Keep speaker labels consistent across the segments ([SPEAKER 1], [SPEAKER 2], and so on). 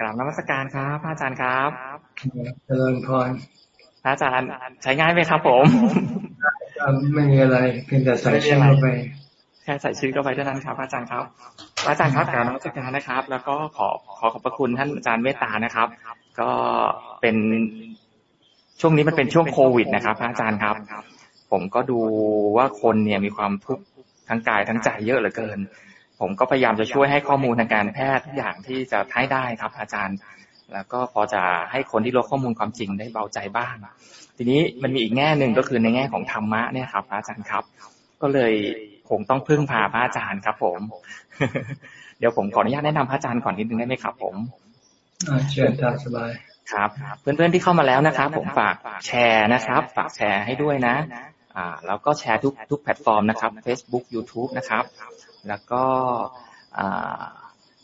[SPEAKER 1] กราบนมัสการครับพระอาจารย์ครับ
[SPEAKER 2] เจริญพร
[SPEAKER 1] พระอาจารย์ใช้ง่ายไหมครับ ผม
[SPEAKER 2] ไม่มีอะไรเพียงแต่ใส่ชื่อเข้าไป
[SPEAKER 1] แค่ใส่ชื่อเข้าไปเท่านั้นครับ อาจารย์ครับ อาจารย์ครับกราบนมัสการนะครับ แล้วก็ขอขอขอบพระคุณท่านอาจารย์เมตตานะครับ ก็เป็นช่วงนี้มันเป็นช่วงโควิดนะครับพระอาจารย์ครับ ผมก็ดูว่าคนเนี่ยมีความทุกข์ทั้งกายทั้งใจเยอะเหลือเกิน ผมก็พยายามจะช่วยให้ข้อมูลทางการแพทย์ทุกอย่างที่จะให้ได้ครับอาจารย์ แล้วก็พอจะให้คนที่รู้ข้อมูลความจริงได้เบาใจบ้าง ทีนี้มันมีอีกแง่หนึ่งก็คือในแง่ของธรรมะเนี่ยครับ อาจารย์ครับ ก็เลยคงต้องพึ่งพาพระอาจารย์ครับ ผม เดี๋ยวผมขออนุญาตแนะนำพระอาจารย์ก่อนนิดนึงได้ไหมครับ ผม
[SPEAKER 2] เชิญตามสบาย
[SPEAKER 1] ครับ เพื่อนๆที่เข้ามาแล้วนะครับ ผมฝากแชร์นะครับ ฝากแชร์ให้ด้วยนะ อ่า แล้วก็แชร์ทุกทุกแพลตฟอร์มนะครับ Facebook YouTube นะครับ แล้วก็อ่า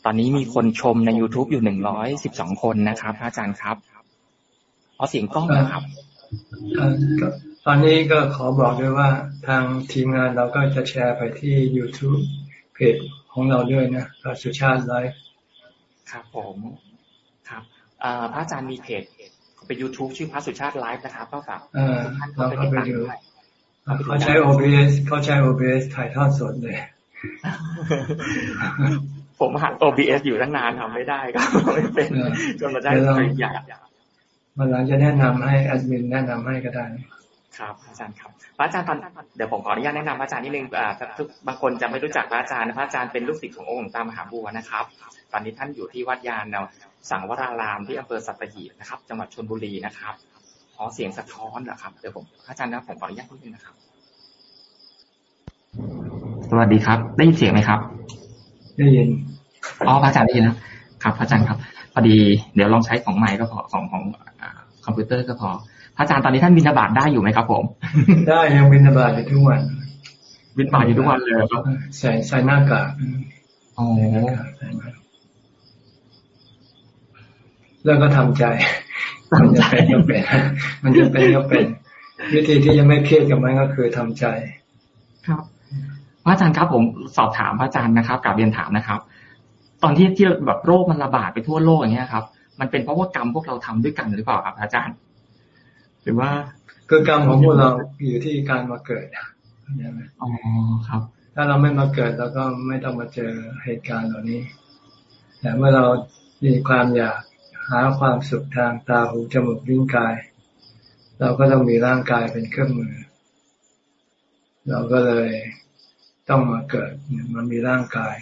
[SPEAKER 1] ตอนนี้มีคนชมใน YouTube อยู่หนึ่งร้อยสิบสองคนนะครับอาจารย์ครับเอาเสียงกล้องนะครับ
[SPEAKER 2] ตอนนี้ก็ขอบอกด้วยว่าทางทีมงานเราก็จะแชร์ไปที่ YouTube เพจของเราด้วยนะพระสุชาติไลฟ์
[SPEAKER 1] ครับผมครับพระอาจารย์มีเพจเป็น YouTube ชื่อพระสุชาติไลฟ์นะครับก็ฝาก
[SPEAKER 2] ท่านเข้าไปติดตามด้วยเขาใช้ OBS เขาใช้ OBS ถ่ายทอดสดเลย
[SPEAKER 1] ผมหัด OBS อยู่ตั้งนานทำไม่ได้ก็ไม่เป็นจนมาได้ปริญญา
[SPEAKER 2] มันหลังจะแนะนำให้แอดมินแนะนำให้ก็ได้
[SPEAKER 1] ครับอาจารย์ครับพระอาจารย์ตอนเดี๋ยวผมขออนุญาตแนะนำพระอาจารย์นิดนึงทุกบางคนจะไม่รู้จักพระอาจารย์พระอาจารย์เป็นลูกศิษย์ขององค์หลวงตามหาบัวนะครับ ตอนนี้ท่านอยู่ที่วัดยานสังวรารามที่อำเภอสัตหีบนะครับ จังหวัดชลบุรีนะครับขอเสียงสะท้อนนะครับเดี๋ยวผมอาจารย์นะผมขออนุญาตนิดนึงนะครับ สวัสดีครับ ได้ยินเสียงไหมครับ
[SPEAKER 2] ได้ยิน
[SPEAKER 1] อ๋อพระอาจารย์ได้ยินนะครับพระอาจารย์ครับพอดี เดี๋ยวลองใช้ของใหม่ก็พอของของคอมพิวเตอร์ก็พอพระอาจารย์ตอนนี้ท่านบินบาตได้อยู่ไหมครับ ผม
[SPEAKER 2] ได้ยังบินบาตอยู่ทุกวัน
[SPEAKER 1] บินบาตอยู่ทุกวันเลยครับ
[SPEAKER 2] ใส่ใส่หน้ากาก
[SPEAKER 1] อ๋อ
[SPEAKER 2] แล้วก็ทำใจ มันจะเป็นก็เป็นมันจะเป็นก็เป็น วิธีที่จะไม่เครียดกับมันก็คือทำใจ
[SPEAKER 1] ครับพ ระอาจารย์ครับผมสอบถามพระอาจารย์นะครับกับเรียนถามนะครับ ตอนที่ที่แบบโรคมันระบาดไปทั่วโลกอย่างเงี้ยครับ มันเป็นเพราะว่ากรรมพวกเราทำด้วยกันหรือเปล่าครับอาจารย์ หรือว่า
[SPEAKER 2] คือกรรมของพวกเราอยู่ที่การมาเกิด
[SPEAKER 1] อ๋อครับ
[SPEAKER 2] ถ้าเราไม่มาเกิดเราก็ไม่ต้องมาเจอเหตุการณ์เหล่านี้ แต่เมื่อเรามีความอยากหาความสุขทางตาหูจมูกลิ้นกาย เราก็ต้องมีร่างกายเป็นเครื่องมือ เราก็เลย ต้องมาเกิดมันมีร่างกาย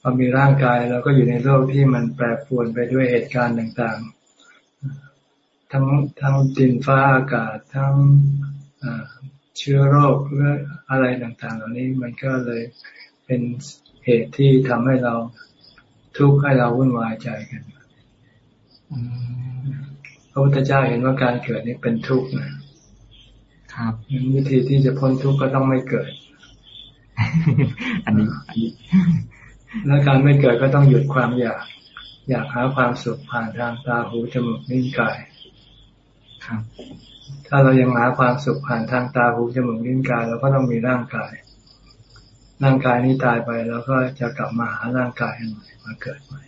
[SPEAKER 2] พอมีร่างกายเราก็อยู่ในโลกที่มันแปรปรวนไปด้วยเหตุการณ์ต่างๆ ทั้งทั้งดินฟ้าอากาศทั้งเชื้อโรคหรืออะไรต่างๆ เหล่านี้มันก็เลยเป็นเหตุที่ทำให้เราทุกข์ให้เราวุ่นวายใจกันพระพุทธเจ้าเห็นว่าการเกิดนี้เป็นทุกข์นะครับวิธีที่จะพ้นทุกข์ก็ต้องไม่เกิด
[SPEAKER 1] อันนี้อันนี้
[SPEAKER 2] และการไม่เกิดก็ต้องหยุดความอยาก อยากหาความสุขผ่านทางตาหูจมูกนิ้วกาย
[SPEAKER 1] ครับ
[SPEAKER 2] ถ้าเรายังหาความสุขผ่านทางตาหูจมูกนิ้วกายเราก็ต้องมีร่างกาย ร่างกายนี้ตายไปแล้วก็จะกลับมาหาร่างกายใหม่มาเกิดใหม่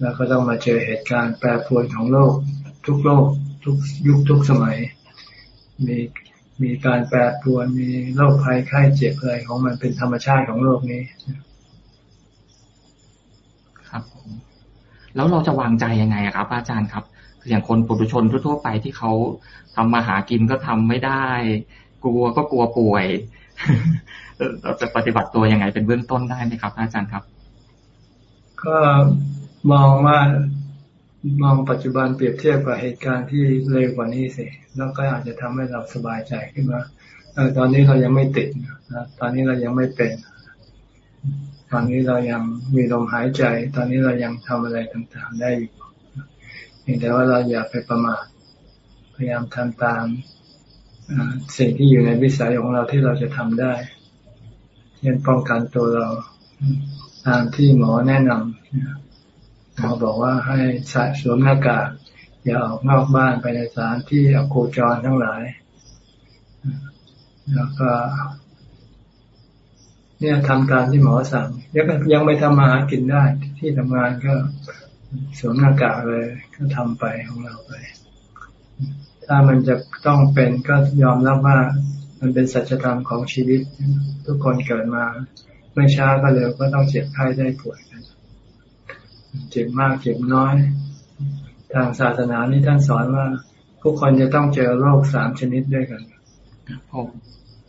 [SPEAKER 2] แล้วก็ต้องมาเจอเหตุการณ์แปรปรวนของโลก ทุกโลก ทุกยุคทุกสมัย มี มีการแปรปรวนมีโรคภัยไข้เจ็บอะไรของมันเป็นธรรมชาติของโลกนี้
[SPEAKER 1] ครับผมแล้วเราจะวางใจยังไงครับ อาจารย์ครับอย่างคนปุถุชนทั่วๆไปที่เขาทำมาหากินก็ทำไม่ได้ กลัวก็กลัวป่วย เราจะปฏิบัติตัวยังไงเป็นเบื้องต้นได้ไหมครับ อาจารย์ครับ
[SPEAKER 2] ก็มองว่า มองปัจจุบันเปรียบเทียบกับเหตุการณ์ที่เร็วกว่านี้สิแล้วก็อาจจะทำให้เราสบายใจขึ้นมาอตอนนี้เรายังไม่ติดนะตอนนี้เรายังไม่เป็น ตอนนี้เรายังมีลมหายใจ ตอนนี้เรายังทำอะไรต่างๆ ได้อยู่เพียงแต่ว่าเราอย่าไปประมาทพยายามทำตามสิ่งที่อยู่ในวิสัยของเราที่เราจะทำได้เช่นป้องกันตัวเราตามที่หมอแนะนำ เขาบอกว่าให้ใส่สวมหน้ากากอย่าออกนอกบ้านไปในสถานที่อโคจรทั้งหลาย แล้วก็ เนี่ยทำการที่หมอสั่งยังยังไม่ทำมาหากินได้ที่ทำงานก็สวมหน้ากากเลย ก็ทำไปของเราไป ถ้ามันจะต้องเป็นก็ยอมรับว่ามันเป็นสัจธรรมของชีวิต ทุกคนเกิดมา ไม่ช้าก็เร็วก็ต้องเจ็บไข้ได้ป่วยกัน เจ็บมากเจ็บน้อย ทางศาสนานี่ท่านสอนว่าทุกคนจะต้องเจอโรคสามชนิดด้วยกัน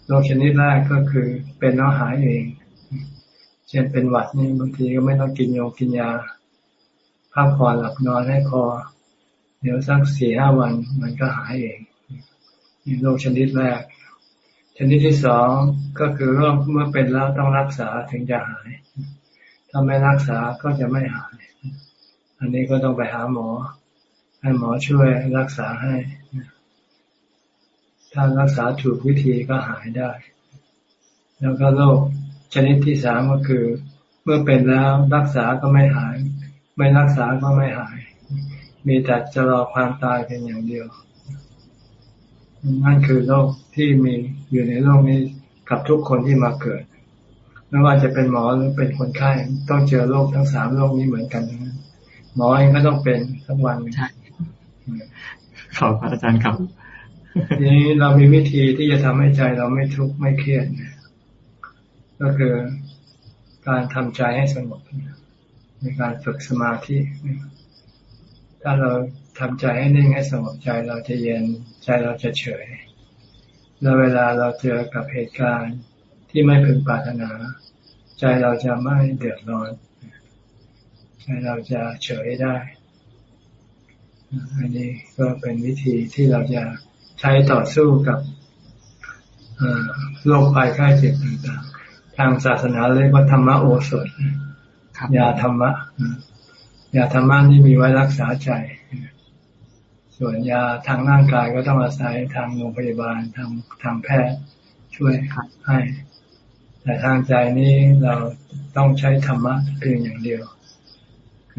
[SPEAKER 2] โรคชนิดแรกก็คือเป็นแล้วหายเอง เช่นเป็นหวัดนี่บางทีก็ไม่ต้องกินยากินยาพักผ่อนหลับนอนให้พอ เดี๋ยวสักสี่ห้าวันมันก็หายเองนี่โรคชนิดแรก ชนิดที่สองก็คือโรคเมื่อเป็นแล้วต้องรักษาถึงจะหาย ถ้าไม่รักษาก็จะไม่หาย อันนี้ก็ต้องไปหาหมอ ให้หมอช่วยรักษาให้ ถ้ารักษาถูกวิธีก็หายได้ แล้วก็โรคชนิดที่สามก็คือ เมื่อเป็นแล้วรักษาก็ไม่หาย ไม่รักษาก็ไม่หาย มีแต่จะรอความตายเพียงอย่างเดียวนั่นคือโรคที่มีอยู่ในโลกนี้กับทุกคนที่มาเกิด ไม่ว่าจะเป็นหมอหรือเป็นคนไข้ต้องเจอโรคทั้งสามโรคนี้เหมือนกัน หมอเองก็ต้องเป็นทั้งวัน
[SPEAKER 1] ใช่ขอบพระอาจารย์ครับ
[SPEAKER 2] นี้เรามีวิธีที่จะทำให้ใจเราไม่ทุกข์ไม่เครียดก็คือการทำใจให้สงบในการฝึกสมาธิถ้าเราทำใจให้นิ่งให้สงบใจเราจะเย็นใจเราจะเฉย แล้วเวลาเราเจอกับเหตุการณ์ที่ไม่พึงปรารถนา ใจเราจะไม่เดือดร้อนใจ เราจะเฉยได้ อันนี้ก็เป็นวิธีที่เราจะใช้ต่อสู้กับโรคภัยไข้เจ็บต่างๆ ทางศาสนาเรียกว่าธรรมโอสถยาธรรมะยาธรรมะนี่มีไว้รักษาใจ ส่วนยาทางร่างกายก็ต้องอาศัยทางโรงพยาบาลทางทางแพทย์ช่วยให้ แต่ทางใจนี้เราต้องใช้ธรรมะเพียงอย่างเดียว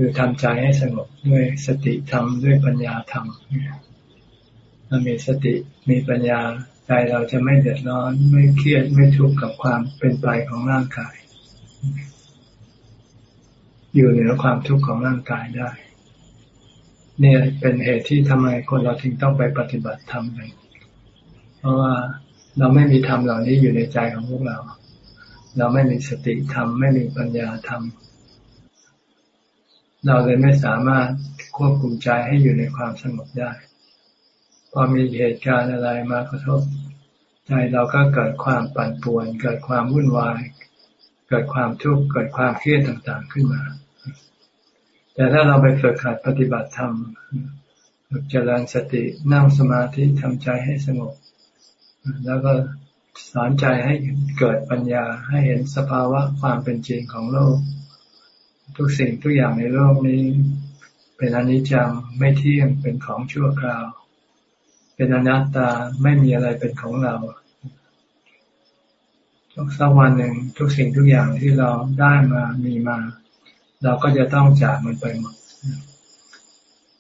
[SPEAKER 2] คือทำใจให้สงบด้วยสติธรรมด้วยปัญญาธรรมถ้ามีสติมีปัญญาใจเราจะไม่เดือดร้อนไม่เครียดไม่ทุกข์กับความเป็นไปของร่างกาย อยู่เหนือความทุกข์ของร่างกายได้ เนี่ยเป็นเหตุที่ทำไมคนเราถึงต้องไปปฏิบัติธรรมกันเพราะว่าเราไม่มีธรรมเหล่านี้อยู่ในใจของพวกเรา เราไม่มีสติธรรมไม่มีปัญญาธรรมเเราเลยไม่สามารถควบคุมใจให้อยู่ในความสงบได้ พอมีเหตุการณ์อะไรมากระทบ ใจเราก็เกิดความปั่นป่วน เกิดความวุ่นวาย เกิดความทุกข์เกิดความเครียดต่างๆขึ้นมา แต่ถ้าเราไปฝึกหัดปฏิบัติธรรมฝึกเจริญสตินั่งสมาธิทำใจให้สงบ แล้วก็สอนใจให้เกิดปัญญาให้เห็นสภาวะความเป็นจริงของโลก ทุกสิ่งทุกอย่างในโลกนี้ เป็นอนิจจังไม่เที่ยงเป็นของชั่วคราว เป็นอนัตตาไม่มีอะไรเป็นของเราทุกสักวันหนึ่งทุกสิ่งทุกอย่างที่เราได้มามีมา เราก็จะต้องจากมันไปหมด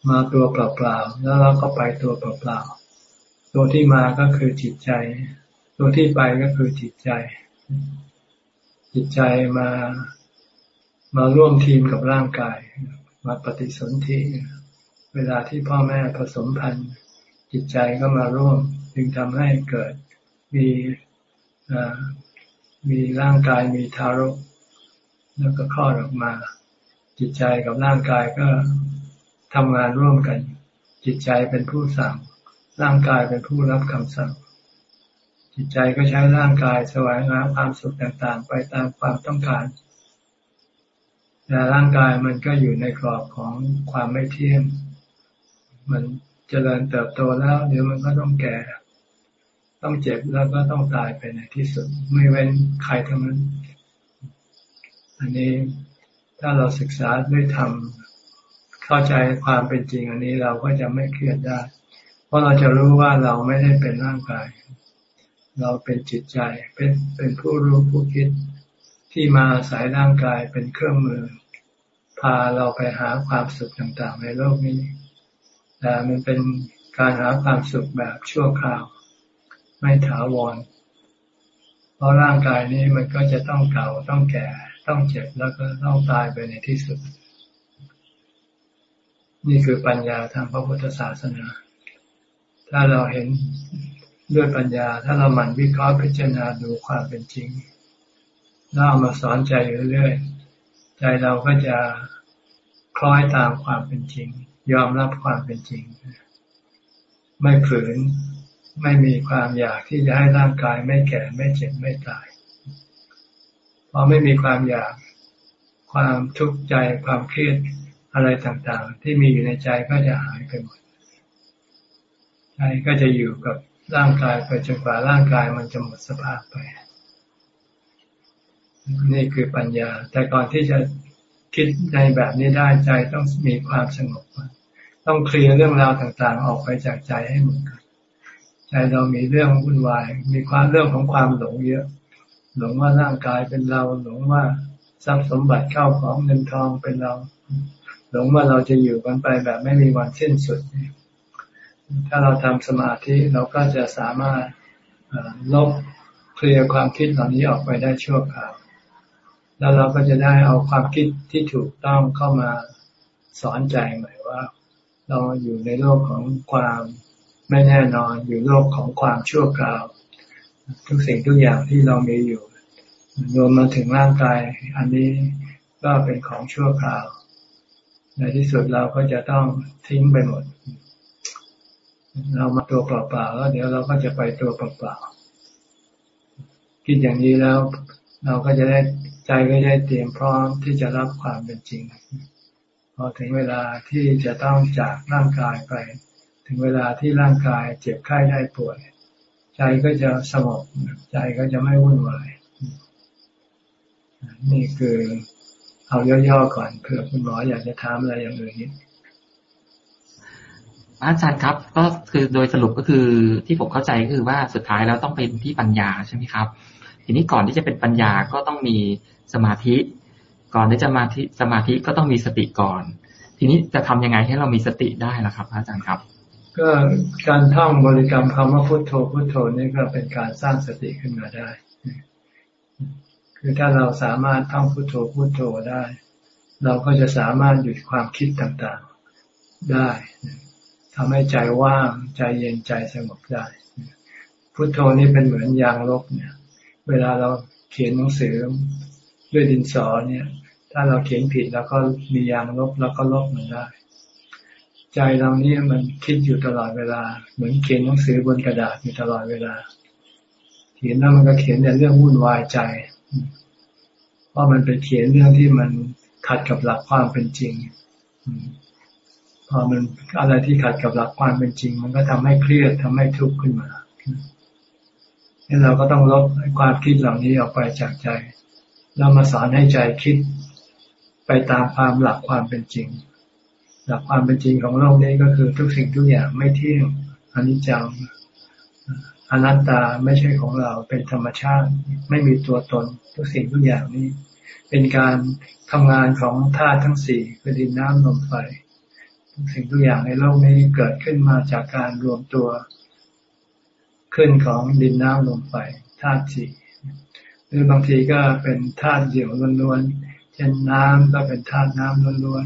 [SPEAKER 2] มาตัวเปล่าๆแล้วเราก็ไปตัวเปล่าๆตัวที่มาก็คือจิตใจ ตัวที่ไปก็คือจิตใจ จิตใจมา มาร่วมทีมกับร่างกาย มาปฏิสนธิเวลาที่พ่อแม่ผสมพันธุ์ จิตใจก็มาร่วม จึงทำให้เกิดมีมีร่างกายมีทารก แล้วก็คลอดออกมา จิตใจกับร่างกายก็ทำงานร่วมกัน จิตใจเป็นผู้สั่ง ร่างกายเป็นผู้รับคำสั่ง จิตใจก็ใช้ร่างกายแสวงหาความสุขต่างๆ ไปตามความต้องการ แต่ร่างกายมันก็อยู่ในกรอบของความไม่เที่ยง มันจเจริญเติบโตแล้วเดี๋ยวมันก็ต้องแก่ ต้องเจ็บแล้วก็ต้องตายไปในที่สุด ไม่เว้นใครทั้งนั้น อันนี้ถ้าเราศึกษาด้วยธรรมเข้าใจความเป็นจริง อันนี้เราก็จะไม่เครียดได้ เพราะเราจะรู้ว่าเราไม่ได้เป็นร่างกาย เราเป็นจิตใจ เป็นเป็นผู้รู้ผู้คิดที่มาอาศัยร่างกายเป็นเครื่องมือ พาเราไปหาความสุขต่างๆ ในโลกนี้แต่มันเป็นการหาความสุขแบบชั่วคราว ไม่ถาวร เพราะร่างกายนี้มันก็จะต้องเก่าต้องแก่ ต้องเจ็บแล้วก็ต้องตายไปในที่สุด นี่คือปัญญาทางพระพุทธศาสนา ถ้าเราเห็นด้วยปัญญา ถ้าเราหมั่นวิเคราะห์พิจารณาดูความเป็นจริงแล้วเอามาสอนใจเรื่อยๆ ใจเราก็จะคล้อยตามความเป็นจริง ยอมรับความเป็นจริง ไม่ฝืนไม่มีความอยากที่จะให้ร่างกายไม่แก่ไม่เจ็บไม่ตายพอไม่มีความอยากความทุกข์ใจความเครียดอะไรต่างๆ ที่มีอยู่ในใจก็จะหายไปหมดใจก็จะอยู่กับร่างกายไปจนกว่าร่างกายมันจะหมดสภาพไป นี่คือปัญญา แต่ก่อนที่จะคิดในแบบนี้ได้ใจต้องมีความสงบต้องเคลียร์เรื่องราวต่างๆ ออกไปจากใจให้หมดใจเรามีเรื่องวุ่นวาย มีความเรื่องของความหลงเยอะ หลงว่าร่างกายเป็นเรา หลงว่าทรัพย์สมบัติเข้าของเงินทองเป็นเรา หลงว่าเราจะอยู่กันไปแบบไม่มีวันสิ้นสุด ถ้าเราทำสมาธิเราก็จะสามารถลบเคลียร์ความคิดเหล่านี้ออกไปได้ชั่วคราว แล้วเราก็จะได้เอาความคิดที่ถูกต้องเข้ามาสอนใจใหม่ว่า เราอยู่ในโลกของความไม่แน่นอนอยู่โลกของความชั่วคราว ทุกสิ่งทุกอย่างที่เรามีอยู่ รวมมาถึงร่างกาย อันนี้ก็เป็นของชั่วคราว ในที่สุดเราก็จะต้องทิ้งไปหมด เรามาตัวเปล่าๆแล้วเดี๋ยวเราก็จะไปตัวเปล่าๆคิดอย่างนี้แล้ว เราก็จะได้ ใจก็ได้เตรียมพร้อมที่จะรับความเป็นจริง พอถึงเวลาที่จะต้องจากร่างกายไป ถึงเวลาที่ร่างกายเจ็บไข้ได้ป่วย ใจก็จะสงบใจก็จะไม่วุ่นวายนี่คือเอาย่อๆก่อนเผื่อคุณหมออยากจะถามอะไรอย่างอื่นนี้
[SPEAKER 1] อาจารย์ครับ ก็คือโดยสรุปก็คือที่ผมเข้าใจก็คือว่าสุดท้ายแล้วต้องเป็นที่ปัญญาใช่ไหมครับ ทีนี้ก่อนที่จะเป็นปัญญาก็ต้องมีสมาธิ ก่อนที่จะมาที่สมาธิก็ต้องมีสติก่อน ทีนี้จะทำยังไงให้เรามีสติได้ล่ะครับอาจารย์ครับ
[SPEAKER 2] ก็การท่องบริกรรมคำว่าพุทโธพุทโธนี่ก็เป็นการสร้างสติขึ้นมาได้ คือถ้าเราสามารถท่องพุทโธพุทโธได้ เราก็จะสามารถหยุดความคิดต่างๆได้ทำให้ใจว่างใจเย็นใจสงบได้ พุทโธนี่เป็นเหมือนยางลบเนี่ย เวลาเราเขียนหนังสือด้วยดินสอเนี่ย ถ้าเราเขียนผิดแล้วก็มียางลบแล้วก็ลบมันได้ ใจเราเนี่ยมันคิดอยู่ตลอดเวลา เหมือนเขียนหนังสือบนกระดาษอยู่ตลอดเวลา เขียนแล้วมันก็เขียนแต่เรื่องวุ่นวายใจ เพราะมันไปเขียนเรื่องที่มันขัดกับหลักความเป็นจริงพอมันอะไรที่ขัดกับหลักความเป็นจริง มันก็ทำให้เครียดทำให้ทุกข์ขึ้นมา นี่เราก็ต้องลบความคิดเหล่านี้ออกไปจากใจแล้วมาสอนให้ใจคิดไปตามความหลักความเป็นจริง หลักความเป็นจริงของโลกนี้ก็คือทุกสิ่งทุกอย่างไม่เที่ยงอนิจจังอนัตตาไม่ใช่ของเราเป็นธรรมชาติ ไม่มีตัวตน ทุกสิ่งทุกอย่างนี้ เป็นการทำงานของธาตุทั้งสี่คือดินน้ำลมไฟทุกสิ่งทุกอย่างในโลกนี้เกิดขึ้นมาจากการรวมตัว ขึ้นของดินน้ำลมไฟธาตุสี่หรือบางทีก็เป็นธาตุเดี่ยวล้วนๆ เช่นน้ำก็เป็นธาตุน้ำล้วน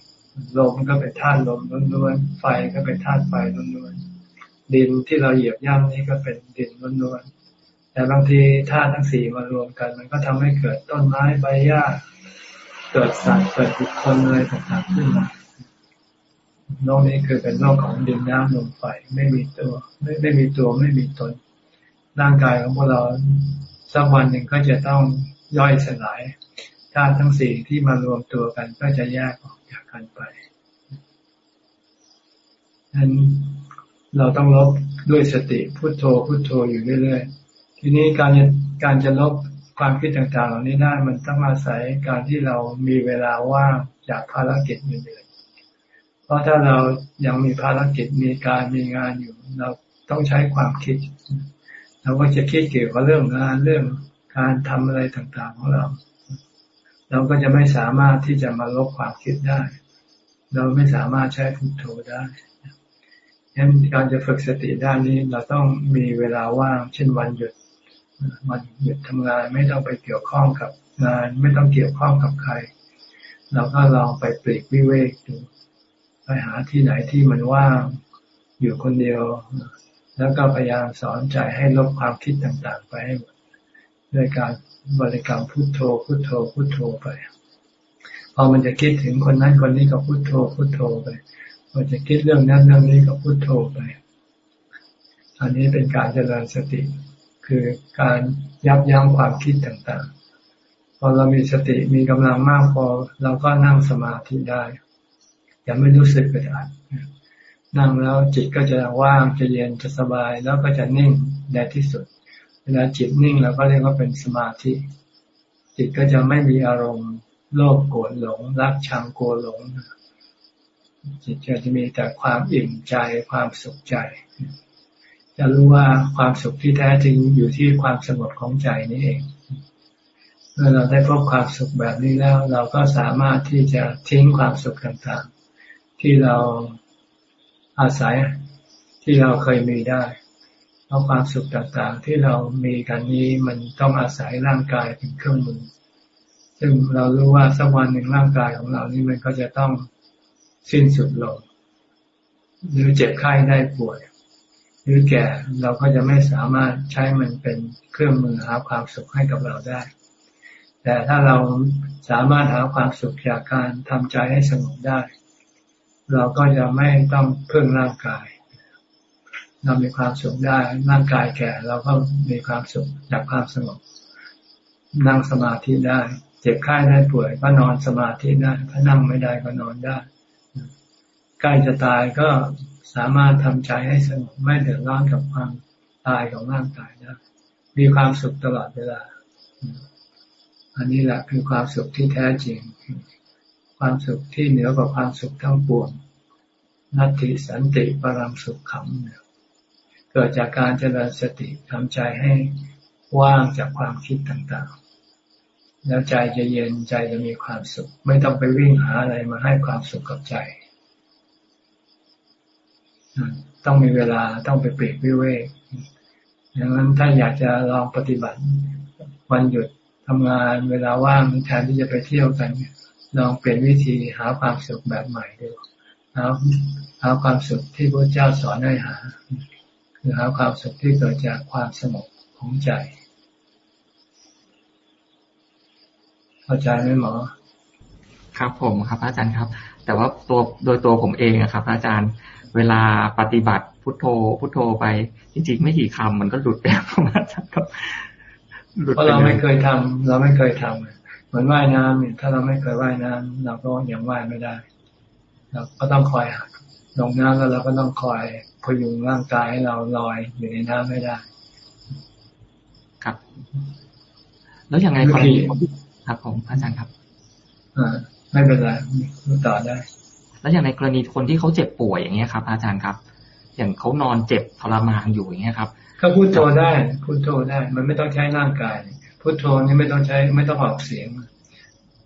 [SPEAKER 2] ๆ ลมก็เป็นธาตุลมล้วนๆ ไฟก็เป็นธาตุไฟล้วนๆ ดินที่เราเหยียบย่ำนี่ก็เป็นดินล้วนๆ แต่บางทีธาตุทั้งสี่มารวมกัน มันก็ทำให้เกิดต้นไม้ใบหญ้า เกิดสัตว์เกิดบุคคลอะไรต่างๆขึ้นมา โลกนี้คือเป็นโลกของดินน้ำลมไฟไม่มีตัว ไม่ไม่มีตัวไม่มีตน ร่างกายของพวกเราสักวันหนึ่งก็จะต้องย่อยสลายธาตุทั้งสี่ที่มารวมตัวกันก็จะแยกออกจากกันไปนั้นเราต้องลบด้วยสติพุโทโธพุโทโธอยู่เรื่อยๆ ทีนี้การการจะลบความคิดต่างๆ เหล่านี้ได้มันต้องอาศัยการที่เรามีเวลาว่างจากภารกิจอื่น เพราะถ้าเรายังมีภารกิจมีการมีงานอยู่ เราต้องใช้ความคิด เราก็จะคิดเกี่ยวกับเรื่องงานเรื่องการทำอะไรต่างๆของเรา เราก็จะไม่สามารถที่จะมาลบความคิดได้ เราไม่สามารถใช้พุโทโธได้งั้นการจะฝึกสติด้านนี้เราต้องมีเวลาว่าง เช่นวันหยุดวันหยุดทำงานไม่ต้องไปเกี่ยวข้องกับงาน ไม่ต้องเกี่ยวข้องกับใคร เราก็ลองไปปลีกวิเวกดู ไปหาที่ไหนที่มันว่างอยู่คนเดียว แล้วก็พยายามสอนใจให้ลบความคิดต่างๆ ไปให้ด้วยการบริกรรมพุทโธพุทโธพุทโธไปพอมันจะคิดถึงคนนั้นคนนี้ก็พุทโธพุทโธไปพอจะคิดเรื่องนั้นเรื่องนี้ก็พุทโธไป อันนี้เป็นการเจริญสติ คือการยับยั้งความคิดต่างๆ พอเรามีสติมีกำลังมากพอเราก็นั่งสมาธิได้ ยังไม่รู้สึกเลยอัดนั่งแล้วจิตก็จะว่างจะเย็นจะสบายแล้วก็จะนิ่งในที่สุด เวลาจิตนิ่งเราก็เรียกว่าเป็นสมาธิ จิตก็จะไม่มีอารมณ์ โลภโกรธหลง รักชังกลัวหลง จิตจะมีแต่ความอิ่มใจความสุขใจ จะรู้ว่าความสุขที่แท้จริงอยู่ที่ความสงบของใจนี่เอง เมื่อเราได้พบความสุขแบบนี้แล้ว เราก็สามารถที่จะทิ้งความสุขต่าง ที่เราอาศัยที่เราเคยมีได้เพราะความสุขต่างๆ ที่เรามีกันนี้มันต้องอาศัยร่างกายเป็นเครื่องมือ ซึ่งเรารู้ว่าสักวันหนึ่งร่างกายของเรานี่มันก็จะต้องสิ้นสุดลง หรือเจ็บไข้ได้ป่วย หรือแก่เราก็จะไม่สามารถใช้มันเป็นเครื่องมือหาความสุขให้กับเราได้ แต่ถ้าเราสามารถหาความสุขจากการทำใจให้สงบได้ เราก็จะไม่ต้องพึ่งร่างกาย เรามีความสุขได้ร่างกายแก่ เราก็มีความสุขจากความสงบนั่งสมาธิได้ เจ็บไข้ได้ป่วยก็นอนสมาธิได้ถ้านั่งไม่ได้ก็นอนได้ใกล้จะตายก็สามารถทำใจให้สงบไม่เดือดร้อนกับความตายของร่างกายได้มีความสุขตลอดเวลา อันนี้แหละคือความสุขที่แท้จริง ความสุขที่เหนือกว่าความสุขทั้งปวงนัตติสันติปรังสุขขังเกิดจากการเจริญสติทำใจให้ว่างจากความคิดต่างๆ แล้วใจจะเย็นใจจะมีความสุข ไม่ต้องไปวิ่งหาอะไรมาให้ความสุขกับใจ ต้องมีเวลาต้องไปเปรียบวิเวกดังนั้นถ้าอยากจะลองปฏิบัติวันหยุดทำงานเวลาว่างแทนที่จะไปเที่ยวกันเนี่ย ลองเปลี่ยนวิธีหาความสุขแบบใหม่ดูหาหาความสุขที่พระเจ้าสอนให้หา คือหาความสุขที่เกิดจากความสงบของใจ เข้าใจไหมหมอ
[SPEAKER 1] ครับผมครับอาจารย์ครับ แต่ว่าตัวโดยตัวผมเองครับ อาจารย์เวลาปฏิบัติพุทโธ พุทโธไป จริง ๆ ไม่กี่คำมันก็หลุดไปครับอาจารย์ครับ
[SPEAKER 2] เพราะเราไม่เคยทำเราไม่เคยทำ มือนว่ายน้ำเนี่ยถ้าเราไม่เคยว่ายน้ำเราก็ยังว่ายไม่ได้ เราก็ต้องคอยลงน้ำแล้วเราก็ต้องคอยพยุงร่างกายให้เราลอยอยู่ในน้ำไม่ได้
[SPEAKER 1] ครับ แล้วอย่างไรกรณีครับผมอาจารย์ครับ
[SPEAKER 2] อ่าไม่เป็นไรต่อได้
[SPEAKER 1] แล้วอย่างในกรณีคนที่เขาเจ็บป่วยอย่างเงี้ยครับ อาจารย์ครับ อย่างเขานอนเจ็บทรมานอยู่อย่างเงี้ยครับ
[SPEAKER 2] ก็พูดโทได้พูดโทได้ มันไม่ต้องใช้ร่างกาย พุทโธนี่ไม่ต้องใช้ ไม่ต้องออกเสียง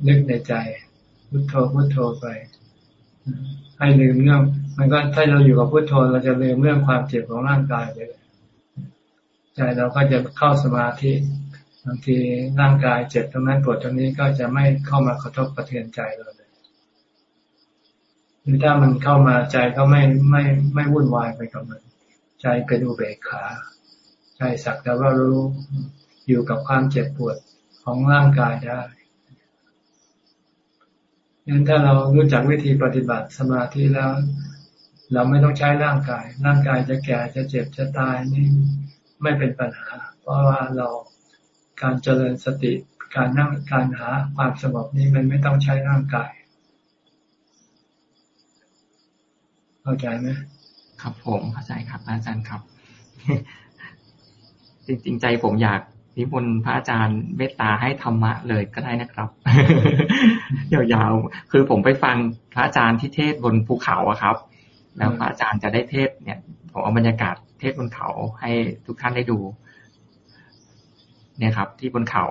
[SPEAKER 2] นึกในใจ พุทโธพุทโธไป ให้ลืมเรื่อง มันก็ถ้าเราอยู่กับพุทโธเราจะลืมเรื่องความเจ็บของร่างกายไปใจเราก็จะเข้าสมาธิบางทีร่างกายเจ็บตรงนั้นปวดตรงนี้ก็จะไม่เข้ามากระทบกระเทือนใจเราเลยหรือถ้ามันเข้ามาใจก็ไม่ไม่ไม่วุ่นวายไปกับมัน ใจเป็นอุเบกขา ใจสักแต่ว่ารู้ อยู่กับความเจ็บปวดของร่างกายได้งั้นถ้าเรารู้จักวิธีปฏิบัติสมาธิแล้ว เราไม่ต้องใช้ร่างกาย ร่างกายจะแก่จะเจ็บจะตายนี่ไม่เป็นปัญหา เพราะว่าเราการเจริญสติการนั่งการหาความสงบนี้มันไม่ต้องใช้ร่างกายเข้าใจไหม
[SPEAKER 1] ครับผมเข้าใจครับอาจารย์ครับ จริงๆใจผมอยาก นิมนต์พระอาจารย์เมตตาให้ธรรมะเลยก็ได้นะครับยาวๆคือผมไปฟังพระอาจารย์ที่เทศบนภูเขาอะครับ แล้วพระอาจารย์จะได้เทศเนี่ยผมเอาบรรยากาศเทศบนเขาให้ทุกท่านได้ดู เนี่ยครับ ที่บนเขา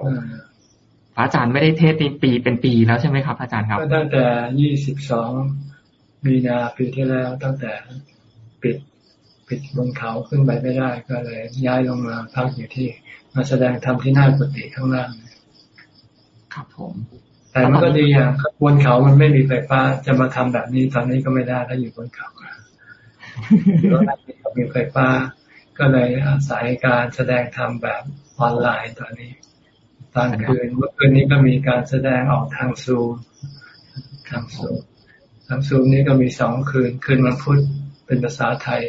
[SPEAKER 1] พระอาจารย์ไม่ได้เทศในปีเป็นปีแล้วใช่ไหมครับอาจารย์ครับ
[SPEAKER 2] ตั้งแต่ยี่สิบสองมีนาปีที่แล้วตั้งแต่ปิดปิดบนเขาขึ้นไปไม่ได้ก็เลย ย้ายลงมาพักอยู่ที่ มาแสดงธรรมที่หน้ากุฏิข้างล่าง
[SPEAKER 1] ครับผม
[SPEAKER 2] แต่แต่มันก็ดีอย่างบนเขามันไม่มีไฟฟ้าจะมาทำแบบนี้ตอนนี้ก็ไม่ได้ถ้าอยู่บนเขาแล้วมีไฟฟ้า ก็เลยอาศัยการแสดงธรรมแบบออนไลน์ตอนนี้ตอนคืนเมื่อคืนนี้ก็มีการแสดงออกทางซูมทางซูมทางซูมนี้ก็มีสองคืน คืนวันพุธเป็นภาษาไทย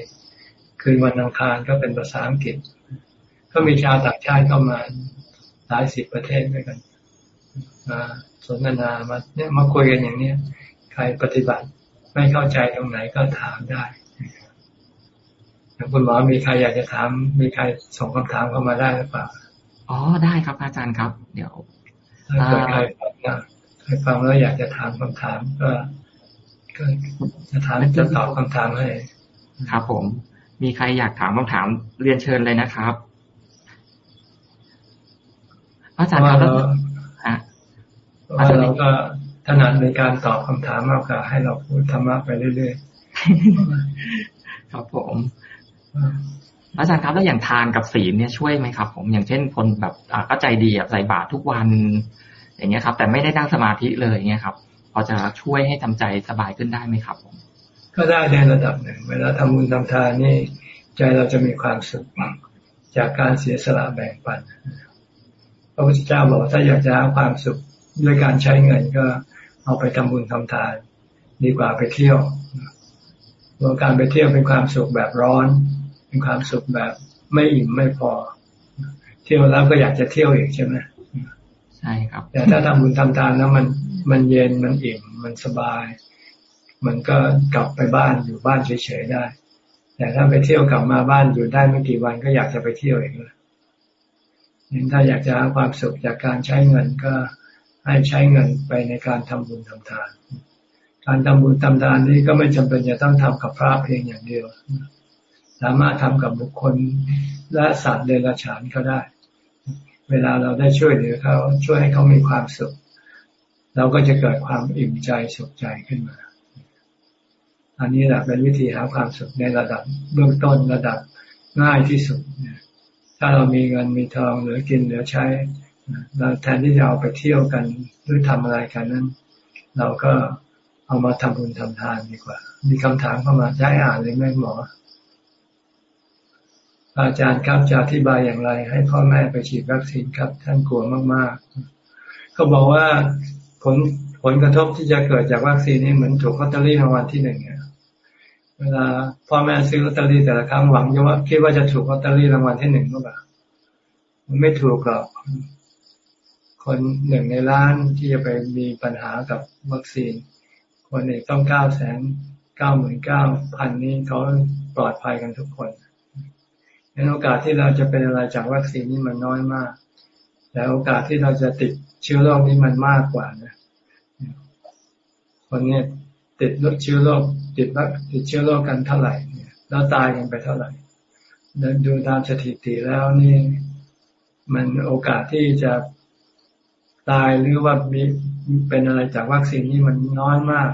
[SPEAKER 2] คืนวันอังคารก็เป็นภาษาอังกฤษ ก็มีชาวต่างชาติเข้ามาหลายสิบประเทศด้วยกันมาสนทนามาเนี่ยมาคุยกันอย่างเนี้ยใครปฏิบัติไม่เข้าใจตรงไหนก็ถามได้คุณหมอมีใครอยากจะถาม มีใครส่งคำถามเข้ามาได้หรือเปล่า
[SPEAKER 1] อ๋อได้ครับอาจารย์ครับ เดี๋ยว
[SPEAKER 2] ถ้าเกิดใครฟังนะใครฟังแล้วอยากจะถามคำถามก็ก็จะถามจะตอบคำถามให้
[SPEAKER 1] ครับผม มีใครอยากถามคำถามเรียนเชิญเลยนะครับ อาจารย์ครับฮะ
[SPEAKER 2] ว่าเราก็ถนัดในการตอบคำถามมากกว่าให้เราพูดธรรมะไปเรื่อย
[SPEAKER 1] ๆครับผมอาจารย์ครับแล้วอย่างทานกับศีลเนี่ยช่วยไหมครับ ผมอย่างเช่นคนแบบก็ใจดีใส่บาตรทุกวัน อย่างเงี้ยครับ แต่ไม่ได้นั่งสมาธิเลยเงี้ยครับ พอจะช่วยให้ทำใจสบายขึ้นได้ไหมครับผม
[SPEAKER 2] ก็ได้ในระดับหนึ่ง เวลาทำบุญทำทานนี่ ใจเราจะมีความสุขจากการเสียสละแบ่งปันพ ระพุทธเจ้าบอกถ้าอยากจะหาความสุขด้วยการใช้เงินก็เอาไปทำบุญทำทาน ดีกว่าไปเที่ยวโดยการไปเที่ยวเป็นความสุขแบบร้อน เป็นความสุขแบบไม่อิ่มไม่พอ เที่ยวแล้วก็อยากจะเที่ยวอีกใช่ไหม
[SPEAKER 1] ใช่ครับ
[SPEAKER 2] แต่ถ้าทำบุญทำทานแล้วมันมันเย็นมันอิ่มมันสบาย มันก็กลับไปบ้านอยู่บ้านเฉยๆได้ แต่ถ้าไปเที่ยวกลับมาบ้านอยู่ได้ไม่กี่วันก็อยากจะไปเที่ยวอีกแล้ว ถ้าอยากจะหาความสุขจากการใช้เงินก็ให้ใช้เงินไปในการทำบุญทำทาน การทำบุญทำทานนี้ก็ไม่จำเป็นจะต้องทำกับพระเพียงอย่างเดียว สามารถทำกับบุคคลและสัตว์เดรัจฉานก็ได้ เวลาเราได้ช่วยเหลือเขาช่วยให้เขามีความสุข เราก็จะเกิดความอิ่มใจสุขใจขึ้นมา อันนี้แหละเป็นวิธีหาความสุขในระดับเบื้องต้นระดับง่ายที่สุด ถ้าเรามีเงินมีทองเหลือกินเหลือใช้เราแทนที่จะเอาไปเที่ยวกันหรือทำอะไรกันนั้น เราก็เอามาทำบุญทำทานดีกว่า มีคำถามเข้ามาจะให้อ่านเลยไหมหมอ อาจารย์ครับจะอธิบายอย่างไร ให้พ่อแม่ไปฉีดวัคซีนครับ ท่านกลัวมากๆเขาบอกว่าผลผลกระทบที่จะเกิดจากวัคซีนนี่เหมือนถูกลอตเตอรี่รางวัลที่หนึ่ง เวลาพ่อแม่ซื้อลอตเตอรี่แต่ละครั้งหวังจะว่าคิดว่าจะถูกลอตเตอรี่รางวัลที่หนึ่งหรือเปล่ามันไม่ถูกหรอกคนหนึ่งในล้านที่จะไปมีปัญหากับวัคซีน คนอีกต้องเก้าแสนเก้าหมื่นเก้าพันนี้เขาปลอดภัยกันทุกคนในโอกาสที่เราจะเป็นอะไรจากวัคซีนนี่มันน้อยมาก แต่โอกาสที่เราจะติดเชื้อโรคนี้มันมากกว่านะ คนนี้ติดเชื้อโรค ติดติดเชื้อโรคกันเท่าไหร่เนี่ยแล้วตายกันไปเท่าไหร่ดูตามสถิติแล้วนี่ มันโอกาสที่จะตายหรือว่ามีเป็นอะไรจากวัคซีนนี่มันน้อยมาก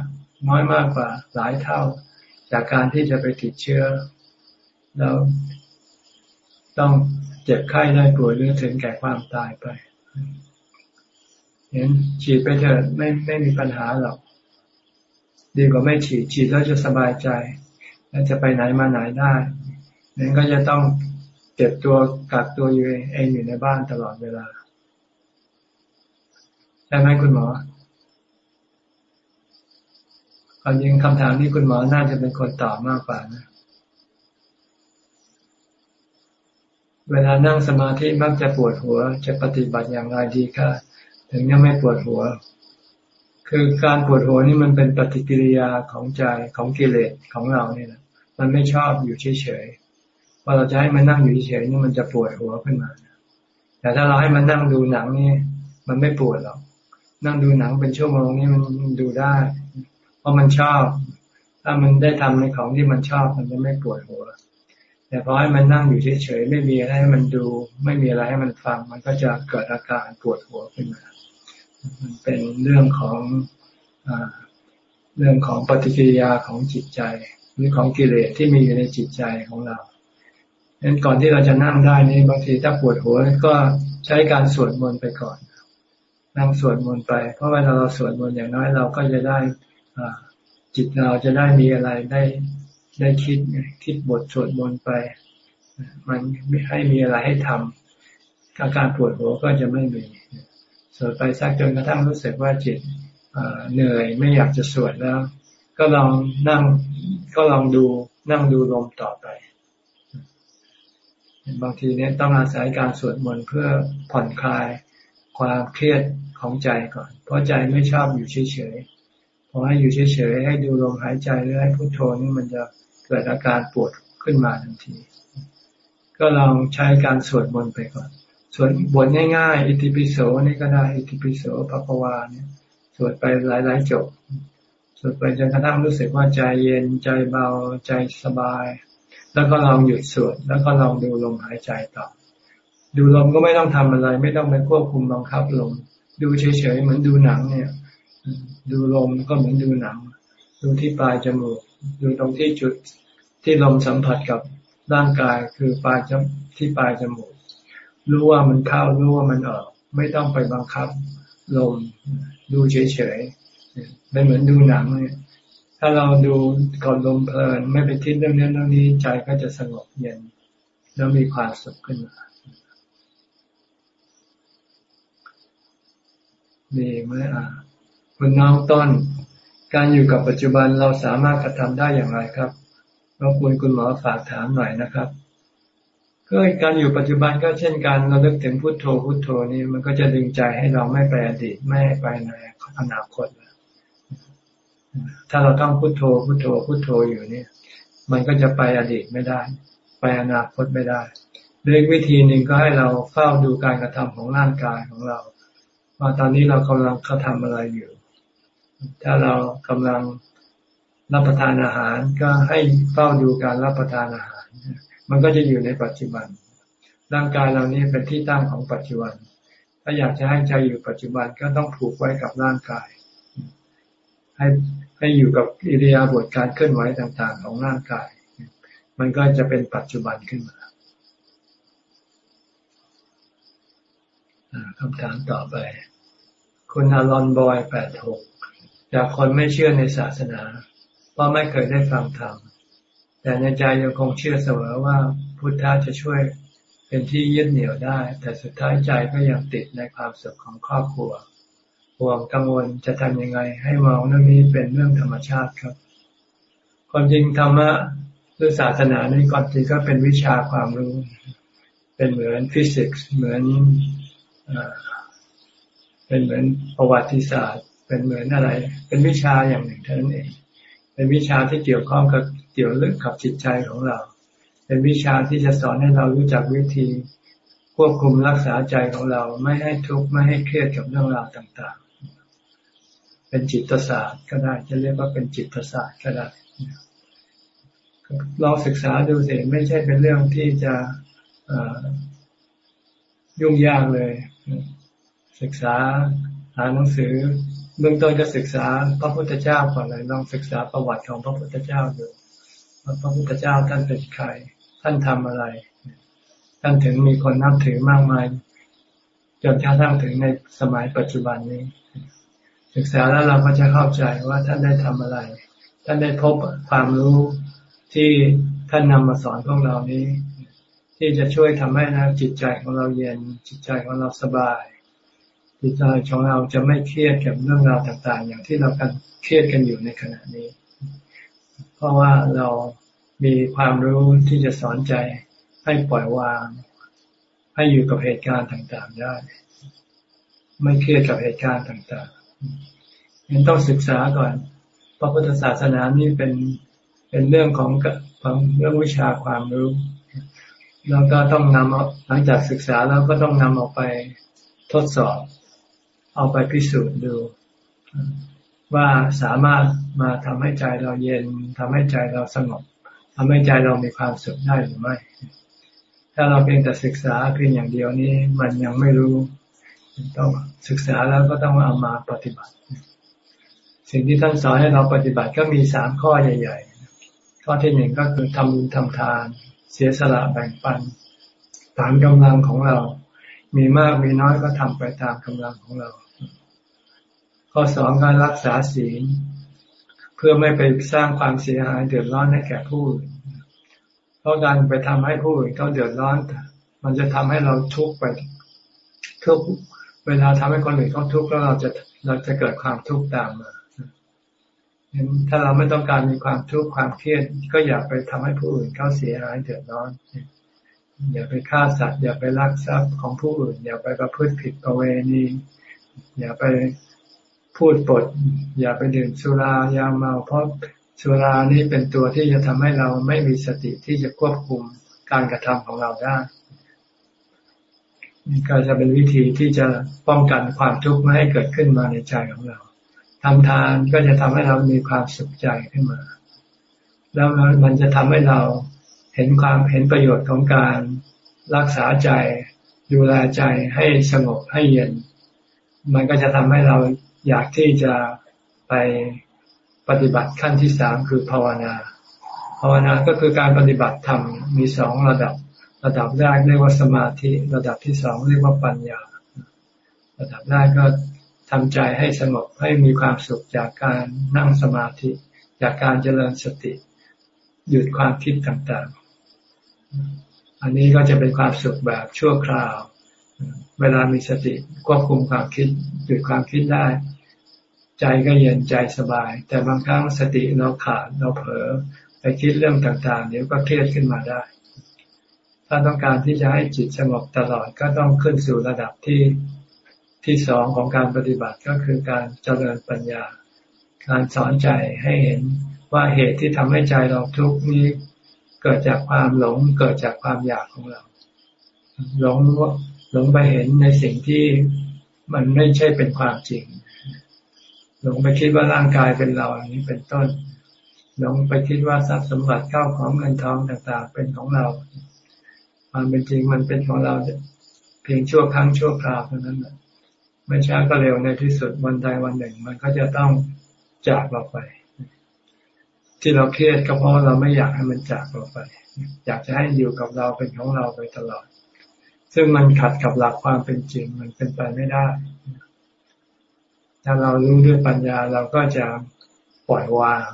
[SPEAKER 2] น้อยมากกว่าหลายเท่า จากการที่จะไปติดเชื้อ แล้ว ต้องเจ็บไข้ได้ป่วยหรือถึงแก่ความตายไปเห็นฉีดไปเถอะไม่ไม่มีปัญหาหรอก ดีกว่าไม่ฉีดฉีดแล้วจะสบายใจ แล้วจะไปไหนมาไหนได้นั้นก็จะต้องเก็บตัวกักตัวอยู่เองอยู่ในบ้านตลอดเวลาใช่ไหมคุณหมอความจริงคำถามนี้คุณหมอน่าจะเป็นคนตอบมากกว่านะ เวลานั่งสมาธิมักจะปวดหัว จะปฏิบัติอย่างไรดีคะถึงยังไม่ปวดหัว คือการปวดหัวนี่มันเป็นปฏิกิริยาของใจของกิเลสของเราเนี่ยนะมันไม่ชอบอยู่เฉยๆพอเราจะให้มันนั่งอยู่เฉยๆนี่มันจะปวดหัวขึ้นมา แต่ถ้าเราให้มันนั่งดูหนังนี่มันไม่ปวดหรอก นั่งดูหนังเป็นชั่วโมงนี่มันดูได้ เพราะมันชอบ ถ้ามันได้ทำในของที่มันชอบมันจะไม่ปวดหัว แต่พอให้มันนั่งอยู่เฉยๆไม่มีอะไรให้มันดู ไม่มีอะไรให้มันฟัง มันก็จะเกิดอาการปวดหัวขึ้นมา มันเป็นเรื่องของอเรื่องของปฏิกิริยาของจิตใจหรือของกิเลสที่มีอยู่ในจิตใจของเราดังนั้นก่อนที่เราจะนั่งได้นี่บางทีถ้าปวดหัวก็ใช้การสวดมนต์ไปก่อน นั่งสวดมนต์ไป เพราะเวลาเราสวดมนต์อย่างน้อยเราก็จะได้จิตเราจะได้มีอะไรได้ได้คิดคิดบทสวดมนต์ไป มันไม่ให้มีอะไรให้ทำอาการปวดหัวก็จะไม่มี สวดไปสักจนกระทั่งรู้สึกว่าจิตเหนื่อยไม่อยากจะสวดแล้ว ก็ลองนั่งก็ลองดูนั่งดูลมต่อไป บางทีเนี้ยต้องอาศัยการสวดมนต์เพื่อผ่อนคลายความเครียดของใจก่อน เพราะใจไม่ชอบอยู่เฉยๆพอให้อยู่เฉยๆให้ดูลมหายใจหรือให้พุโทโธนี่มันจะเกิดอาการปวดขึ้นมาทันที ก็ลองใช้การสวดมนต์ไปก่อน สวดบทง่ายๆ อิติปิโสนี่ก็ได้ อิติปิโสภควาเนี่ย สวดไปหลายๆจบ สวดไปจนกระทั่งรู้สึกว่าใจเย็นใจเบาใจสบาย แล้วก็ลองหยุดสวด แล้วก็ลองดูลมหายใจต่อ ดูลมก็ไม่ต้องทำอะไร ไม่ต้องไปควบคุมบังคับลม ดูเฉยๆเหมือนดูหนังเนี่ย ดูลมก็เหมือนดูหนัง ดูที่ปลายจมูก ดูตรงที่จุดที่ลมสัมผัสกับร่างกายคือปลายจที่ปลายจมูก รู้ว่ามันเข้ารู้ว่ามันออก ไม่ต้องไปบังคับ ลมดูเฉยๆไม่เหมือนดูหนังเนี่ยถ้าเราดูก่อนลมเพลินไม่ไปคิดเรื่องนี้เรื่องนี้ใจก็จะสงบเย็น แล้วมีความสุขขึ้นมาดีไหมอะคุณน้องต้น การอยู่กับปัจจุบันเราสามารถกระทำได้อย่างไรครับรบกวนคุณหมอฝากถามหน่อยนะครับ ก็การอยู่ปัจจุบันก็เช่นการเราเลิกถึงพุทโธพุทโธนี่มันก็จะดึงใจให้เราไม่ไปอดีตไม่ไปในอนาคตถ้าเราต้องพุทโธพุทโธพุทโธอยู่นี่มันก็จะไปอดีตไม่ได้ ไปอนาคตไม่ได้เรื่องวิธีหนึ่งก็ให้เราเฝ้าดูการกระทำของร่างกายของเรา ว่าตอนนี้เรากำลังกระทำอะไรอยู่ ถ้าเรากำลังรับประทานอาหารก็ให้เฝ้าดูการรับประทานอาหาร มันก็จะอยู่ในปัจจุบัน ร่างกายเรานี้เป็นที่ตั้งของปัจจุบัน ถ้าอยากจะให้ใจอยู่ปัจจุบันก็ต้องผูกไว้กับร่างกาย ให้ให้อยู่กับอิริยาบถการเคลื่อนไหวต่างๆ ของร่างกาย มันก็จะเป็นปัจจุบันขึ้นมาคำถามต่อไป คุณอารอนบอยแปดหกจากคนไม่เชื่อในศาสนา เพราะไม่เคยได้ฟังธรรม แต่ในใจยังคงเชื่อเสมอว่าพุทธะจะช่วยเป็นที่ยึดเหนี่ยวได้ แต่สุดท้ายใจก็ยังติดในความสุขของครอบครัวห่วงกังวลจะทำยังไง ให้มองเรื่องนี้เป็นเรื่องธรรมชาติครับความจริงธรรมะหรือศาสนาในก่อนจริงก็เป็นวิชาความรู้ เป็นเหมือนฟิสิกส์เหมือนเป็นเหมือนประวัติศาสตร์ เป็นเหมือนอะไร เป็นวิชาอย่างหนึ่งเท่านั้นเอง เป็นวิชาที่เกี่ยวข้องกับ เกี่ยวเรื่องกับจิตใจของเรา เป็นวิชาที่จะสอนให้เรารู้จักวิธี ควบคุมรักษาใจของเราไม่ให้ทุกข์ไม่ให้เครียดกับเรื่องราวต่างๆ เป็นจิตศาสตร์ก็ได้จะเรียกว่าเป็นจิตศาสตร์ก็ได้ลองศึกษาดูสิไม่ใช่เป็นเรื่องที่จะยุ่งยากเลย ศึกษาหาหนังสือเบื้องต้นจะศึกษาพระพุทธเจ้าก่อนเลยลองศึกษาประวัติของพระพุทธเจ้าดู ว่าพระพุทธเจ้าท่านเป็นใคร ท่านทำอะไร ท่านถึงมีคนนับถือมากมาย จนกระทั่งถึงในสมัยปัจจุบันนี้ ศึกษาแล้วเราก็จะเข้าใจว่าท่านได้ทำอะไร ท่านได้พบความรู้ที่ท่านนำมาสอนพวกเรานี้ ที่จะช่วยทำให้นะจิตใจของเราเย็นจิตใจของเราสบายจิตใจของเราจะไม่เครียดกับเรื่องราวต่าง ๆ อย่างที่เรากันเครียดกันอยู่ในขณะนี้ ราะว่าเรามีความรู้ที่จะสอนใจให้ปล่อยวาง ให้อยู่กับเหตุการณ์ต่างๆได้ ไม่เครียดกับเหตุการณ์ต่างๆยังต้องศึกษาก่อนพระพุทธศาสนานี่เป็นเป็นเรื่องของของเรื่องวิชาความรู้ แล้วก็ต้องนำหลังจากศึกษาแล้วก็ต้องนำออกไปทดสอบ เอาไปพิสูจน์ดู ว่าสามารถ มาทำให้ใจเราเย็นทำให้ใจเราสงบทำให้ใจเรามีความสุขได้หรือไม่ ถ้าเราเพียงแต่ศึกษาเพียงอย่างเดียวนี้มันยังไม่รู้ ต้องศึกษาแล้วก็ต้องเอามาปฏิบัติ สิ่งที่ท่านสอนให้เราปฏิบัติก็มีสามข้อใหญ่ ๆ ข้อที่หนึ่งก็คือทำบุญทำทาน เสียสละแบ่งปันตามกำลังของเรา มีมากมีน้อยก็ทำไปตามกำลังของเรา ข้อสองการรักษาศีล พื่อไม่ไปสร้างความเสียหายเดือดร้อนให้แก่ผู้อื่นเพราะการไปทำให้ผู้อื่นเขาเดือดร้อน มันจะทำให้เราทุกข์ไปทุกเวลาทำให้คนอื่นเขาทุกข์แล้วเราจะเราจะเกิดความทุกข์ตามมาถ้าเราไม่ต้องการมีความทุกข์ความเครียดก็อย่าไปทำให้ผู้อื่นเขาเสียหายเดือดร้อนอย่าไปฆ่าสัตว์อย่าไปลักทรัพย์ของผู้อื่น อย่าไปประพฤติผิดประเวณีอย่าไป พูดปด อย่าไปดื่มสุรายาเมา เพราะสุรานี้เป็นตัวที่จะทำให้เราไม่มีสติที่จะควบคุมการกระทำของเราได้นี่ก็จะเป็นวิธีที่จะป้องกันความทุกข์ไม่ให้เกิดขึ้นมาในใจของเราทำทานก็จะทำให้เรามีความสุขใจขึ้นมา แล้วมันจะทำให้เราเห็นความเห็นประโยชน์ของการรักษาใจ ดูแลใจให้สงบให้เย็น มันก็จะทำให้เรา อยากที่จะไปปฏิบัติขั้นที่สามคือภาวนา ภาวนาก็คือการปฏิบัติธรรมมีสองระดับ ระดับแรกเรียกว่าสมาธิ ระดับที่สองเรียกว่าปัญญา ระดับแรกก็ทำใจให้สงบให้มีความสุขจากการนั่งสมาธิ จากการเจริญสติ หยุดความคิดต่างๆ อันนี้ก็จะเป็นความสุขแบบชั่วคราว เวลามีสติควบคุมความคิดหยุดความคิดได้ ใจก็เย็นใจสบาย แต่บางครั้งสติเราขาดเราเผลอไปคิดเรื่องต่างๆ เดี๋ยวก็เครียดขึ้นมาได้ ถ้าต้องการที่จะให้จิตสงบตลอดก็ต้องขึ้นสู่ระดับที่ที่สองของการปฏิบัติก็คือการเจริญปัญญา การสอนใจให้เห็นว่าเหตุที่ทำให้ใจเราทุกข์นี้ เกิดจากความหลงเกิดจากความอยากของเรา หลงหลงไปเห็นในสิ่งที่มันไม่ใช่เป็นความจริง หลงไปคิดว่าร่างกายเป็นเราอย่างนี้เป็นต้น หลงไปคิดว่าทรัพย์สมบัติเข้าของเงินทองต่างๆ เป็นของเราความเป็นจริงมันเป็นของเราเพียงชั่วครั้งชั่วคราวเท่านั้นแหละไม่ช้าก็เร็วในที่สุดวันใดวันหนึ่ง มันก็จะต้องจากเราไป ที่เราเครียดก็เพราะเราไม่อยากให้มันจากเราไป อยากจะให้อยู่กับเราเป็นของเราไปตลอด ซึ่งมันขัดกับหลักความเป็นจริง มันเป็นไปไม่ได้ ถ้าเรารู้ด้วยปัญญาเราก็จะปล่อยวาง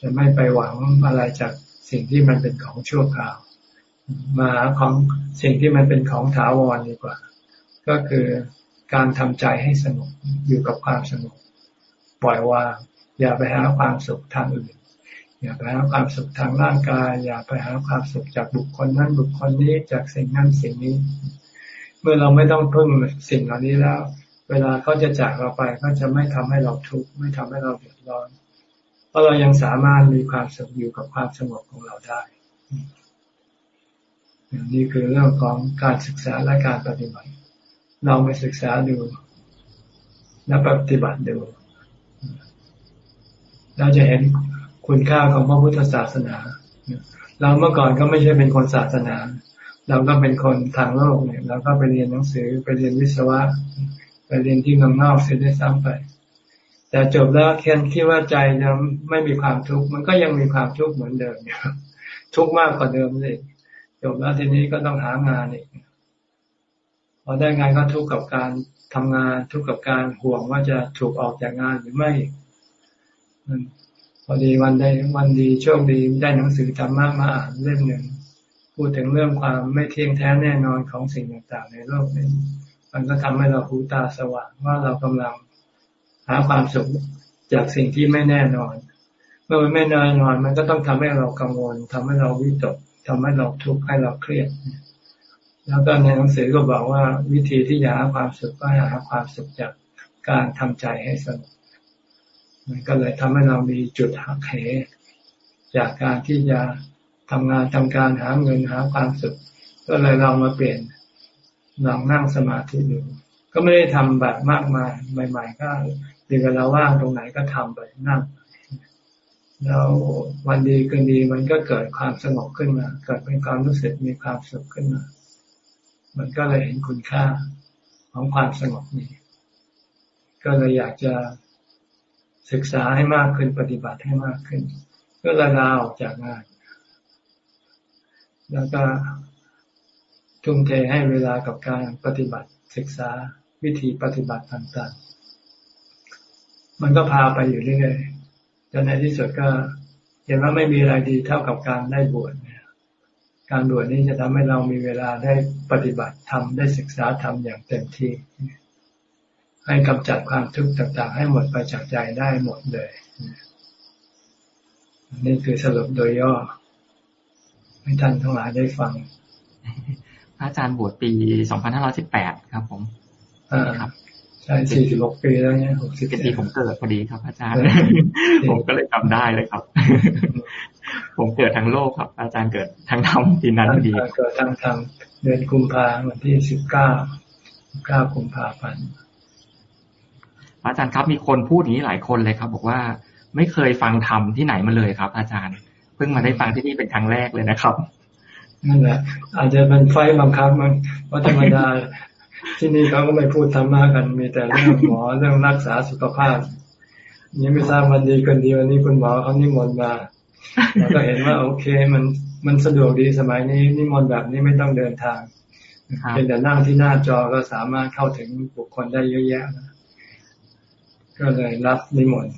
[SPEAKER 2] จะไม่ไปหวังอะไรจากสิ่งที่มันเป็นของชั่วคราว มาของสิ่งที่มันเป็นของถาวรดีกว่า ก็คือการทำใจให้สงบอยู่กับความสงบปล่อยวางอย่าไปหาความสุขทางอื่น อย่าไปหาความสุขทางร่างกาย อย่าไปหาความสุขจากบุคคลนั้นบุคคลนี้จากสิ่งนั้นสิ่งนี้ เมื่อเราไม่ต้องพึ่งสิ่งเหล่านี้แล้ว เวลาเขาจะจากเราไปก็จะไม่ทำให้เราทุกข์ไม่ทำให้เราเดือดร้อน เพราะเรายังสามารถมีความสุขอยู่กับความสงบของเราได้นี่คือเรื่องของการศึกษาและการปฏิบัติลองไปศึกษาดูและปฏิบัติดู เราจะเห็นคุณค่าของพระพุทธศาสนา เราเมื่อก่อนก็ไม่ใช่เป็นคนศาสนา เราก็เป็นคนทางโลกเนี่ย เราก็ไปเรียนหนังสือไปเรียนวิศวะ ไปเรียนที่เมืองนอกเสียได้ซ้ำไป แต่จบแล้วเคนคิดว่าใจจะไม่มีความทุกข์มันก็ยังมีความทุกข์เหมือนเดิมอยู่ทุกข์มากกว่าเดิมเลยจบแล้วทีนี้ก็ต้องหางานอีกพอได้งานก็ทุกข์กับการทำงานทุกข์กับการห่วงว่าจะถูกออกจากงานหรือไม่พอดีวันได้วันดีโชคดีได้หนังสือธรรมะมาอ่านเล่มหนึ่งพูดถึงเรื่องความไม่เที่ยงแท้แน่นอนของสิ่งต่างๆ ในโลกนี้ มันก็ทำให้เราหูตาสว่างว่าเรากำลังหาความสุขจากสิ่งที่ไม่แน่นอน เมื่อมันไม่แน่นอน มันก็ต้องทำให้เรากังวลทำให้เราวิตกทำให้เราทุกข์ให้เราเครียด แล้วก็ในหนังสือก็บอกว่าวิธีที่จะหาความสุขก็หาความสุขจากการทำใจให้สงบมันก็เลยทำให้เรามีจุดหักเหจากการที่จะทำงานทำการหาเงินหาความสุข ก็เลยเรามาเปลี่ยน ลองนั่งสมาธิดูก็ไม่ได้ทำแบบมากมายใหม่ ๆ ก็ดี๋ยวเราว่างตรงไหนก็ทำไปนั่งแล้ววันดีคืนดีมันก็เกิดความสงบขึ้นมา เกิดเป็นความรู้สึกมีความสุขขึ้นมา มันก็เลยเห็นคุณค่าของความสงบนี้ ก็เลยอยากจะศึกษาให้มากขึ้นปฏิบัติให้มากขึ้นเพื่อละลาออกจากงาน แล้วก็ ทุ่มเทให้เวลากับการปฏิบัติศึกษาวิธีปฏิบัติต่างๆ มันก็พาไปอยู่เรื่อยๆจนในที่สุดก็ เห็นว่าไม่มีอะไรดีเท่ากับการได้บวชการบวชนี้จะทำให้เรามีเวลาได้ปฏิบัติธรรมได้ศึกษาธรรมอย่างเต็มที่ ให้กำจัดความทุกข์ต่าง ๆ ให้หมดไปจากใจได้หมดเลย นี่คือสรุปโดยย่อให้ท่านทั้งหลายได้ฟัง
[SPEAKER 1] อาจารย์บวชปี2518ครับผม
[SPEAKER 2] ครับใช่สี่สิบหกปีแล้วเนี่ยหกสิบ
[SPEAKER 1] ปีผมเกิดพอดีครับ อาจารย์ ผมก็เลยจำได้เลยครับ ผมเกิดทั้งโลกครับ อาจารย์เกิดทั้งธรรมปีนั้นพอดี
[SPEAKER 2] เกิดทั้งธรรมเดือนกุมภาวันที่สิบเก้าเก้ากุมภาพันธ์
[SPEAKER 1] อาจารย์ครับมีคนพูดอย่างนี้หลายคนเลยครับ บอกว่าไม่เคยฟังธรรมที่ไหนมาเลยครับ อาจารย์ เพิ่งมาได้ฟังที่นี่เป็นครั้งแรกเลยนะครับ
[SPEAKER 2] นั่นแหละ อาจจะเป็นไฟบังคับมันเพราะธรรมดาที่นี่เขาก็ไม่พูดธรรมะกัน มีแต่เรื่องหมอเรื่องรักษาสุขภาพนี่ไม่ทราบวันดีกันดีวันนี้คุณหมอเขานิมนต์มาเราก็เห็นว่าโอเคมันมันสะดวกดีสมัยนี้นิมนต์แบบนี้ไม่ต้องเดินทางเป็นแต่นั่งที่หน้าจอก็สามารถเข้าถึงบุคคลได้เยอะแยะก็เลยรับนิมนต์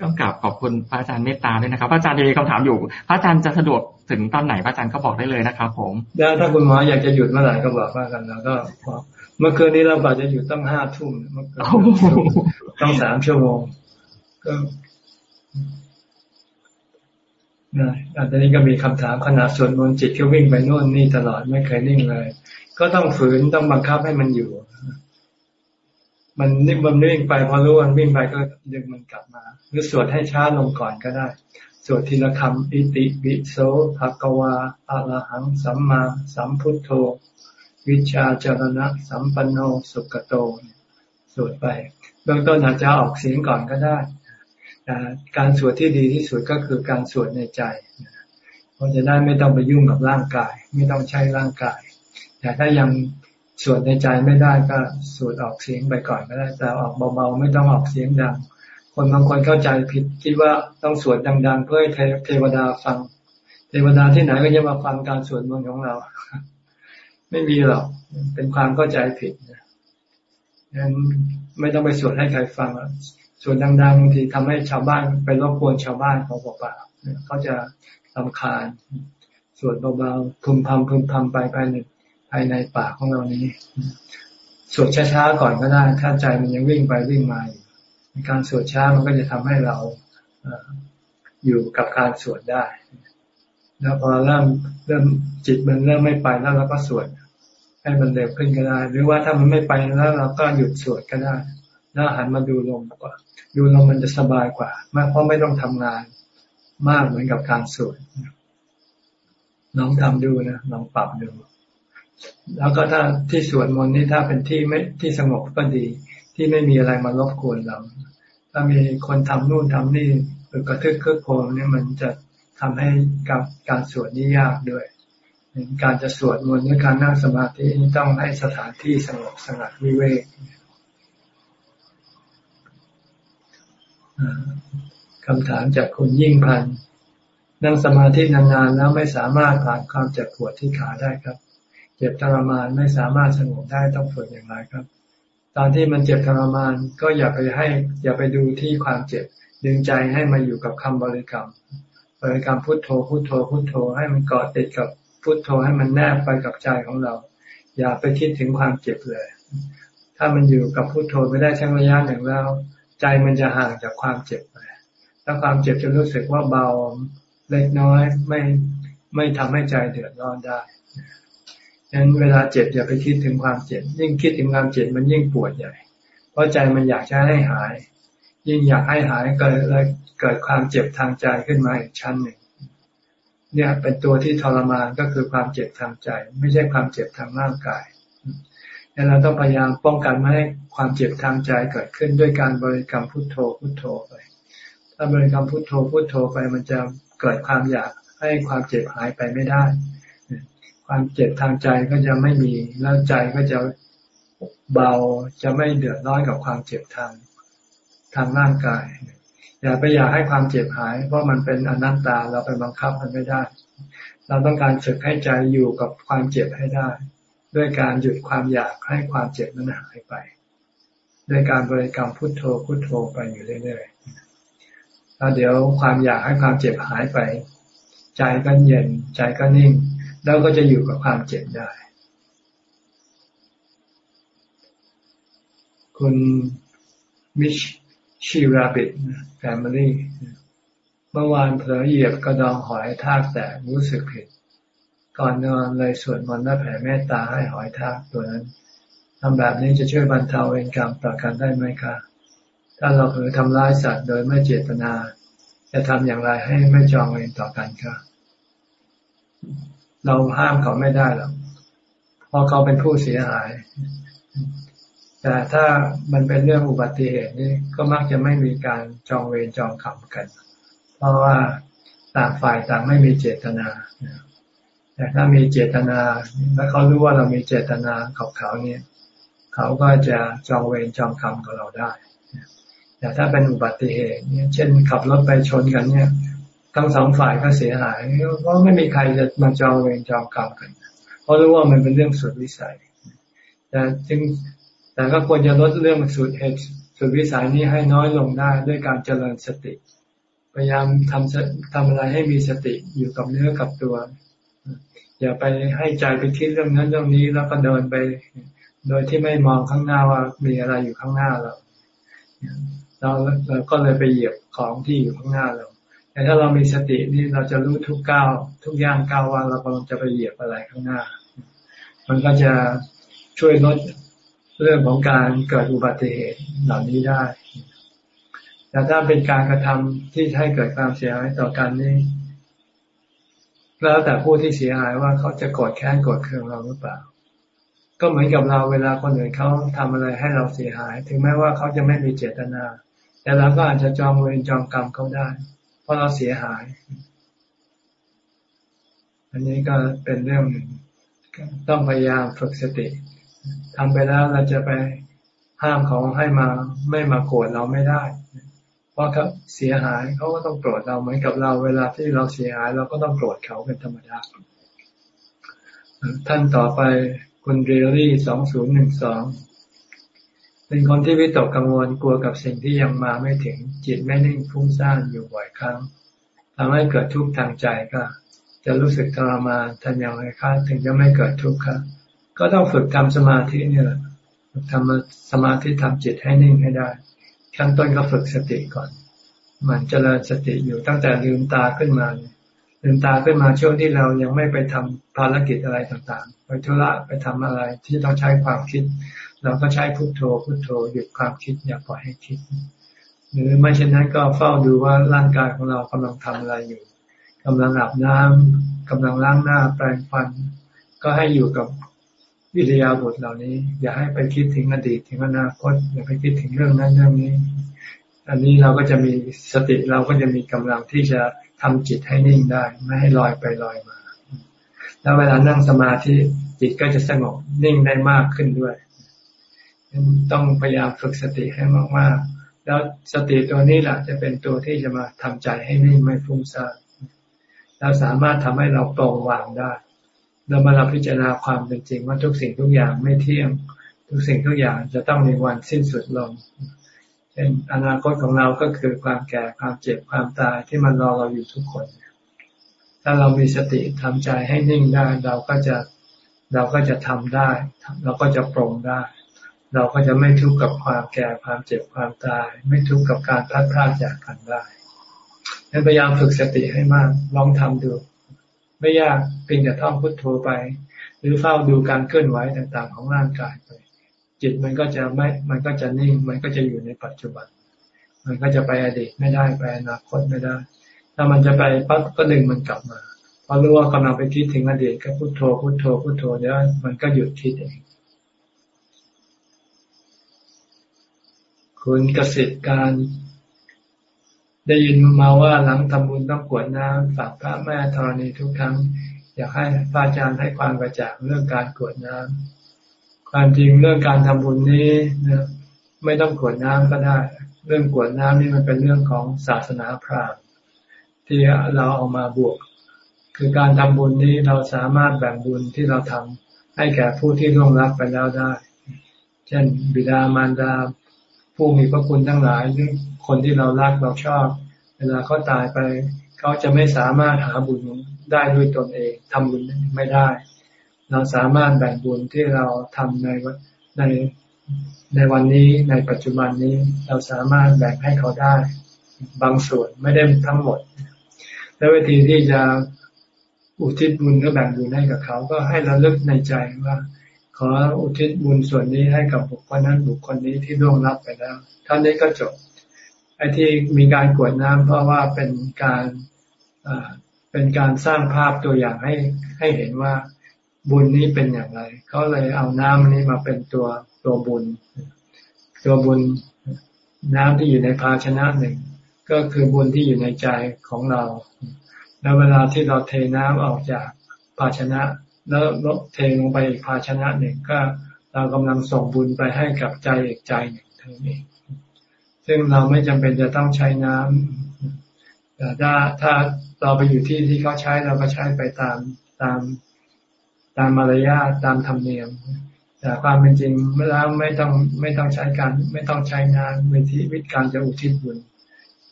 [SPEAKER 1] ต้องกราบขอบคุณพระอาจารย์เมตตาด้วยนะครับ พระอาจารย์จะมีคำถามอยู่ พระอาจารย์จะสะดวก ถึงตอนไหนพระอาจารย์ก็บอกได้เลยนะครับ ผม
[SPEAKER 2] แล้วถ้าคุณหมออยากจะหยุดเมื่อไหร่ก็บอกว่ากันแล้วก็เมื่อคืนนี้เราบาจะหยุดตั้งห้าทุ่มเมื่อคืนต้องสามชั่วโมงก็นะอันนี้ก็มีคำถามขนาดส่วนมนจิตก็วิ่งไปโน่นนี่ตลอดไม่เคยนิ่งเลย ก็ต้องฝืนต้องบังคับให้มันอยู่ มันนิ่งมันวิ่งไปพอรู้มันวิ่งไปก็ดึงมันกลับมา หรือสวดให้ช้าลงก่อนก็ได้ สวดทีละคำอิติปิโสภะกวาอะระหังสัมมาสัมพุทโธ วิชาจารณะสัมปันโนสุกโตสวดไปเบื้องต้นอาจจะออกเสียงก่อนก็ได้การสวดที่ดีที่สุดก็คือการสวดในใจเพราะจะได้ไม่ต้องไปยุ่งกับร่างกาย ไม่ต้องใช้ร่างกาย แต่ถ้ายังสวดในใจไม่ได้ก็สวดออกเสียงไปก่อนก็ได้แต่ออกเบาๆไม่ต้องออกเสียงดัง คนบางคนเข้าใจผิดคิดว่าต้องสวดดัง ๆ เพื่อให้เทวดาฟัง เทวดาที่ไหนก็จะมาฟังการสวดมนต์ของเรา ไม่มีหรอกเป็นความเข้าใจผิดนะงั้นไม่ต้องไปสวดให้ใครฟังสวดดังๆบางทีทำให้ชาวบ้านไปรบกวนชาวบ้านเขาเปล่าๆเขาจะลำคาญสวดเบาๆพึมพำพึมพำไปภายในภายในปากของเรานี้สวดช้าๆก่อนก็ได้ถ้าใจมันยังวิ่งไปวิ่งมาอยู่ การสวดช้ามันก็จะทำให้เราอยู่กับการสวดได้ แล้วพอเริ่มเริ่มจิตมันเริ่มไม่ไปแล้วเราก็สวดให้มันเร็วขึ้นก็ได้ หรือว่าถ้ามันไม่ไปแล้วเราก็หยุดสวดก็ได้แล้วหันมาดูลมกว่า ดูลมมันจะสบายกว่ามากเพราะไม่ต้องทำงานมากเหมือนกับการสวดน้องทำดูนะลองปรับดูแล้วก็ถ้าที่สวดมนต์นี่ถ้าเป็นที่ไม่ที่สงบก็ดี ที่ไม่มีอะไรมารบกวนเรา ถ้ามีคนทำนู่นทำนี่หรือกระทึกคึกโคมเนี่ยมันจะทำให้การการสวดนี่ยากด้วยการจะสวดมนต์หรือการนั่งสมาธิต้องให้สถานที่สงบสงัดวิเวกคำถามจากคุณยิ่งพันนั่งสมาธินานๆแล้วไม่สามารถผ่านความเจ็บปวดที่ขาได้ครับ เจ็บทรมานไม่สามารถสงบได้ต้องฝึกอย่างไรครับ ตอนที่มันเจ็บทรมาน ก็อย่าไปให้ อย่าไปดูที่ความเจ็บ ดึงใจให้มาอยู่กับคำบริกรรม บริกรรมพุทโธพุทโธพุทโธ ให้มันเกาะติดกับพุทโธให้มันแนบไปกับใจของเรา อย่าไปคิดถึงความเจ็บเลย ถ้ามันอยู่กับพุทโธไม่ได้ช่งระยะหนึ่งแล้ว ใจมันจะห่างจากความเจ็บไปแล้วความเจ็บจะรู้สึกว่าเบาเล็กน้อยไม่ไม่ทำให้ใจเดือดร้อนได้ ฉะนั้นเวลาเจ็บอย่าไปคิดถึงความเจ็บ ยิ่งคิดถึงความเจ็บมันยิ่งปวดใหญ่ เพราะใจมันอยากจะให้หาย ยิ่งอยากให้หายก็เลยเกิดความเจ็บทางใจขึ้นมาอีกชั้นหนึ่ง เนี่ยเป็นตัวที่ทรมานก็คือความเจ็บทางใจ ไม่ใช่ความเจ็บทางร่างกายดังนั้นเราต้องพยายามป้องกันไม่ให้ความเจ็บทางใจเกิดขึ้นด้วยการบริกรรมพุทโธพุทโธไป ถ้าบริกรรมพุทโธพุทโธไปมันจะเกิดความอยากให้ความเจ็บหายไปไม่ได้ ความเจ็บทางใจก็จะไม่มีแล้วใจก็จะเบาจะไม่เดือดร้อนกับความเจ็บทางทางร่างกาย อย่าไปอยากให้ความเจ็บหาย เพราะมันเป็นอนัตตาเราไปบังคับมันไม่ได้ เราต้องการฝึกให้ใจอยู่กับความเจ็บให้ได้ ด้วยการหยุดความอยากให้ความเจ็บนั้นหายไป ด้วยการบริกรรมพุทโธพุทโธไปอยู่เรื่อยๆแล้วเดี๋ยวความอยากให้ความเจ็บหายไป ใจก็เย็นใจก็นิ่ง แล้วก็จะอยู่กับความเจ็บได้ คุณมิชชีราบิดแฟมิลี่เมื่อวานเผลอเหยียบกระดองหอยทากแตกรู้สึกผิด ก่อนนอนเลยสวดมนต์และแผ่เมตตาให้หอยทากตัวนั้นทำแบบนี้จะช่วยบรรเทาเวรกรรมต่อกันได้ไหมคะ ถ้าเราเผลอทำร้ายสัตว์โดยไม่เจตนา จะทำอย่างไรให้ไม่จองเวรต่อกันคะ เราห้ามเขาไม่ได้หรอกเพราะเขาเป็นผู้เสียหาย แต่ถ้ามันเป็นเรื่องอุบัติเหตุนี่ก็มักจะไม่มีการจองเวรจองกรรมกัน เพราะว่าต่างฝ่ายต่างไม่มีเจตนาแต่ถ้ามีเจตนาแล้วเขารู้ว่าเรามีเจตนากับเขาเนี่ย เขาก็จะจองเวรจองกรรมกับเราได้แต่ถ้าเป็นอุบัติเหตุเนี่ย เช่นขับรถไปชนกันเนี่ย ทั้งสองฝ่ายก็เสียหายเพราะไม่มีใครจะมาจองเวรจองกรรมกัน เพราะรู้ว่ามันเป็นเรื่องสุดวิสัยแต่จึงแต่ก็ควรจะลดเรื่องสุดเหตุสุดวิสัยนี้ให้น้อยลงได้ด้วยการเจริญสติ พยายามทำทำอะไรให้มีสติอยู่กับเนื้อกับตัว อย่าไปให้ใจไปคิดเรื่องนั้นเรื่องนี้แล้วก็เดินไป โดยที่ไม่มองข้างหน้าว่ามีอะไรอยู่ข้างหน้าเราเราเราก็เลยไปเหยียบของที่อยู่ข้างหน้าเรา แต่ถ้าเรามีสตินี่เราจะรู้ทุกก้าวทุกย่างก้าวว่าเรากำลังจะไปเหยียบอะไรข้างหน้า มันก็จะช่วยลดเรื่องของการเกิดอุบัติเหตุเหล่านี้ได้ แต่ถ้าเป็นการกระทำที่ให้เกิดความเสียหายต่อกันนี่แล้วแต่ผู้ที่เสียหายว่าเขาจะกรธแค้นกรธเคืองเราหรือเปล่า ก็เหมือนกับเราเวลาคนอื่นเขาทำอะไรให้เราเสียหาย ถึงแม้ว่าเขาจะไม่มีเจตนา แต่เราก็อาจจะจองเวรจองกรรมเขาได้ เพราะเราเสียหาย อันนี้ก็เป็นเรื่องหนึ่งต้องพยายามฝึกสติทำไปแล้วเราจะไปห้ามเขาให้มาไม่มาโกรธเราไม่ได้ เพราะเขาเสียหายเขาก็ต้องโกรธเราเหมือนกับเรา เวลาที่เราเสียหายเราก็ต้องโกรธเขาเป็นธรรมดาท่านต่อไปคุณเรลลี่สองศูนย์หนึ่งสอง เป็นคนที่วิตกกังวลกลัวกับสิ่งที่ยังมาไม่ถึงจิตไม่นิ่งฟุ้งซ่านอยู่บ่อยครั้งทำให้เกิดทุกข์ทางใจก็ จะรู้สึกทรมานทันอย่างไรคะถึงจะไม่เกิดทุกข์ครับก็ต้องฝึกทำสมาธินี่แหละฝึกทำสมาธิทำจิตให้นิ่งให้ได้ขั้นต้นก็ฝึกสติก่อน มันเจริญสติอยู่ตั้งแต่ลืมตาขึ้นมาลืมตาขึ้นมาช่วงที่เรายังไม่ไปทำภารกิจอะไรต่างๆ ไปธุระไปทำอะไรที่ต้องใช้ความคิด เราก็ใช้พุโทโธพุโทโธหยุดความคิดอย่าปล่อยให้คิด หรือไม่เช่นนั้นก็เฝ้าดูว่าร่างกายของเรากำลังทำอะไรอยู่กำลังอาบน้ำกำลังล้างหน้าแปรงฟัน ก็ให้อยู่กับวิทยาบทเหล่านี้ อย่าให้ไปคิดถึงอดีตถึงอนาคตอย่าไปคิดถึงเรื่องนั้นเรื่องนี้ อันนี้เราก็จะมีสติเราก็จะมีกำลังที่จะทำจิตให้นิ่งได้ ไม่ให้ลอยไปลอยมา แล้วเวลานั่งสมาธิจิตก็จะสงบนิ่งได้มากขึ้นด้วย ต้องพยายามฝึกสติให้มากๆ แล้วสติตัวนี้แหละจะเป็นตัวที่จะมาทำใจให้นิ่งไม่ฟุ้งซ่านแล้วสามารถทำให้เราปลงวางได้เรามาเราพิจารณาความเป็นจริงว่าทุกสิ่งทุกอย่างไม่เที่ยง ทุกสิ่งทุกอย่างจะต้องมีวันสิ้นสุดลงเช่นอนาคตของเราก็คือความแก่ความเจ็บความตายที่มันรอเราอยู่ทุกคน ถ้าเรามีสติทำใจให้นิ่งได้ เราก็จะเราก็จะทำได้ เราก็จะปรงได้ เราก็จะไม่ทุกข์กับความแก่ความเจ็บความตาย ไม่ทุกข์กับการพัดพลาดจากกันได้ดังพยายามฝึกสติให้มากลองทำดู ไม่ยากเพียงแต่ท่องพุทโธไป หรือเฝ้าดูการเคลื่อนไหวต่างๆ ของร่างกายไป จิตมันก็จะไม่ มันก็จะนิ่ง มันก็จะอยู่ในปัจจุบัน มันก็จะไปอดีตไม่ได้ไปอนาคตไม่ได้ ถ้ามันจะไปปั๊บก็ดึงมันกลับมาพอรู้ว่ากำลังไปคิดถึงอดีตก็พุทโธพุทโธพุทโธเดี๋ยวมันก็หยุดคิดเอง คุณกสิทธิ์การ ได้ยินมาว่าหลังทำบุญต้องกวดน้ำฝากพระแม่ธรณีทุกครั้ง อยากให้พระอาจารย์ให้ความกระจ่างเรื่องการกวดน้ำความจริงเรื่องการทำบุญนี้นะไม่ต้องกวดน้ำก็ได้ เรื่องกวดน้ำนี่มันเป็นเรื่องของศาสนาพราหมณ์ที่เราเอามาบวก คือการทำบุญนี้เราสามารถแบ่งบุญที่เราทำให้แก่ผู้ที่ร่วงรับไปแล้วได้ เช่นบิดามารดา ผู้มีพระคุณทั้งหลายหรือคนที่เรารักเราชอบ เวลาเขาตายไป เขาจะไม่สามารถหาบุญได้ด้วยตนเองทำบุญไม่ได้ เราสามารถแบ่งบุญที่เราทำในในในวันนี้ในปัจจุบันนี้เราสามารถแบ่งให้เขาได้ บางส่วนไม่ได้ทั้งหมด และวิธีที่จะอุทิศบุญก็แบ่งบุญให้กับเขา ก็ให้เราเลิกในใจว่า ขออุทิศบุญส่วนนี้ให้กับบุคคลนั้นบุคคลนี้ที่ร่วงรับไปแล้วท่านนี้ก็จบไอ้ที่มีการกวดน้ำเพราะว่าเป็นการเป็นการสร้างภาพตัวอย่างให้ให้เห็นว่าบุญนี้เป็นอย่างไรเขาเลยเอาน้ำนี้มาเป็นตัวตัวบุญ ตัวบุญน้ำที่อยู่ในภาชนะหนึ่ง ก็คือบุญที่อยู่ในใจของเรา แล้วเวลาที่เราเทน้ำออกจากภาชนะ แล้วลดเทลงไปอีกภาชนะหนึ่งก็เรากำลังส่งบุญไปให้กับใจอีกใจหนึ่งทั้งนี้ซึ่งเราไม่จำเป็นจะต้องใช้น้ำแต่ถ้าถ้าเราไปอยู่ที่ที่เขาใช้เราก็ใช้ไปตามตามตามมารยาทตามธรรมเนียมแต่ความเป็นจริงเมื่อแล้วไม่ต้องไม่ต้องใช้การไม่ต้องใช้งานวิธีวิธีการจะอุทิศบุญ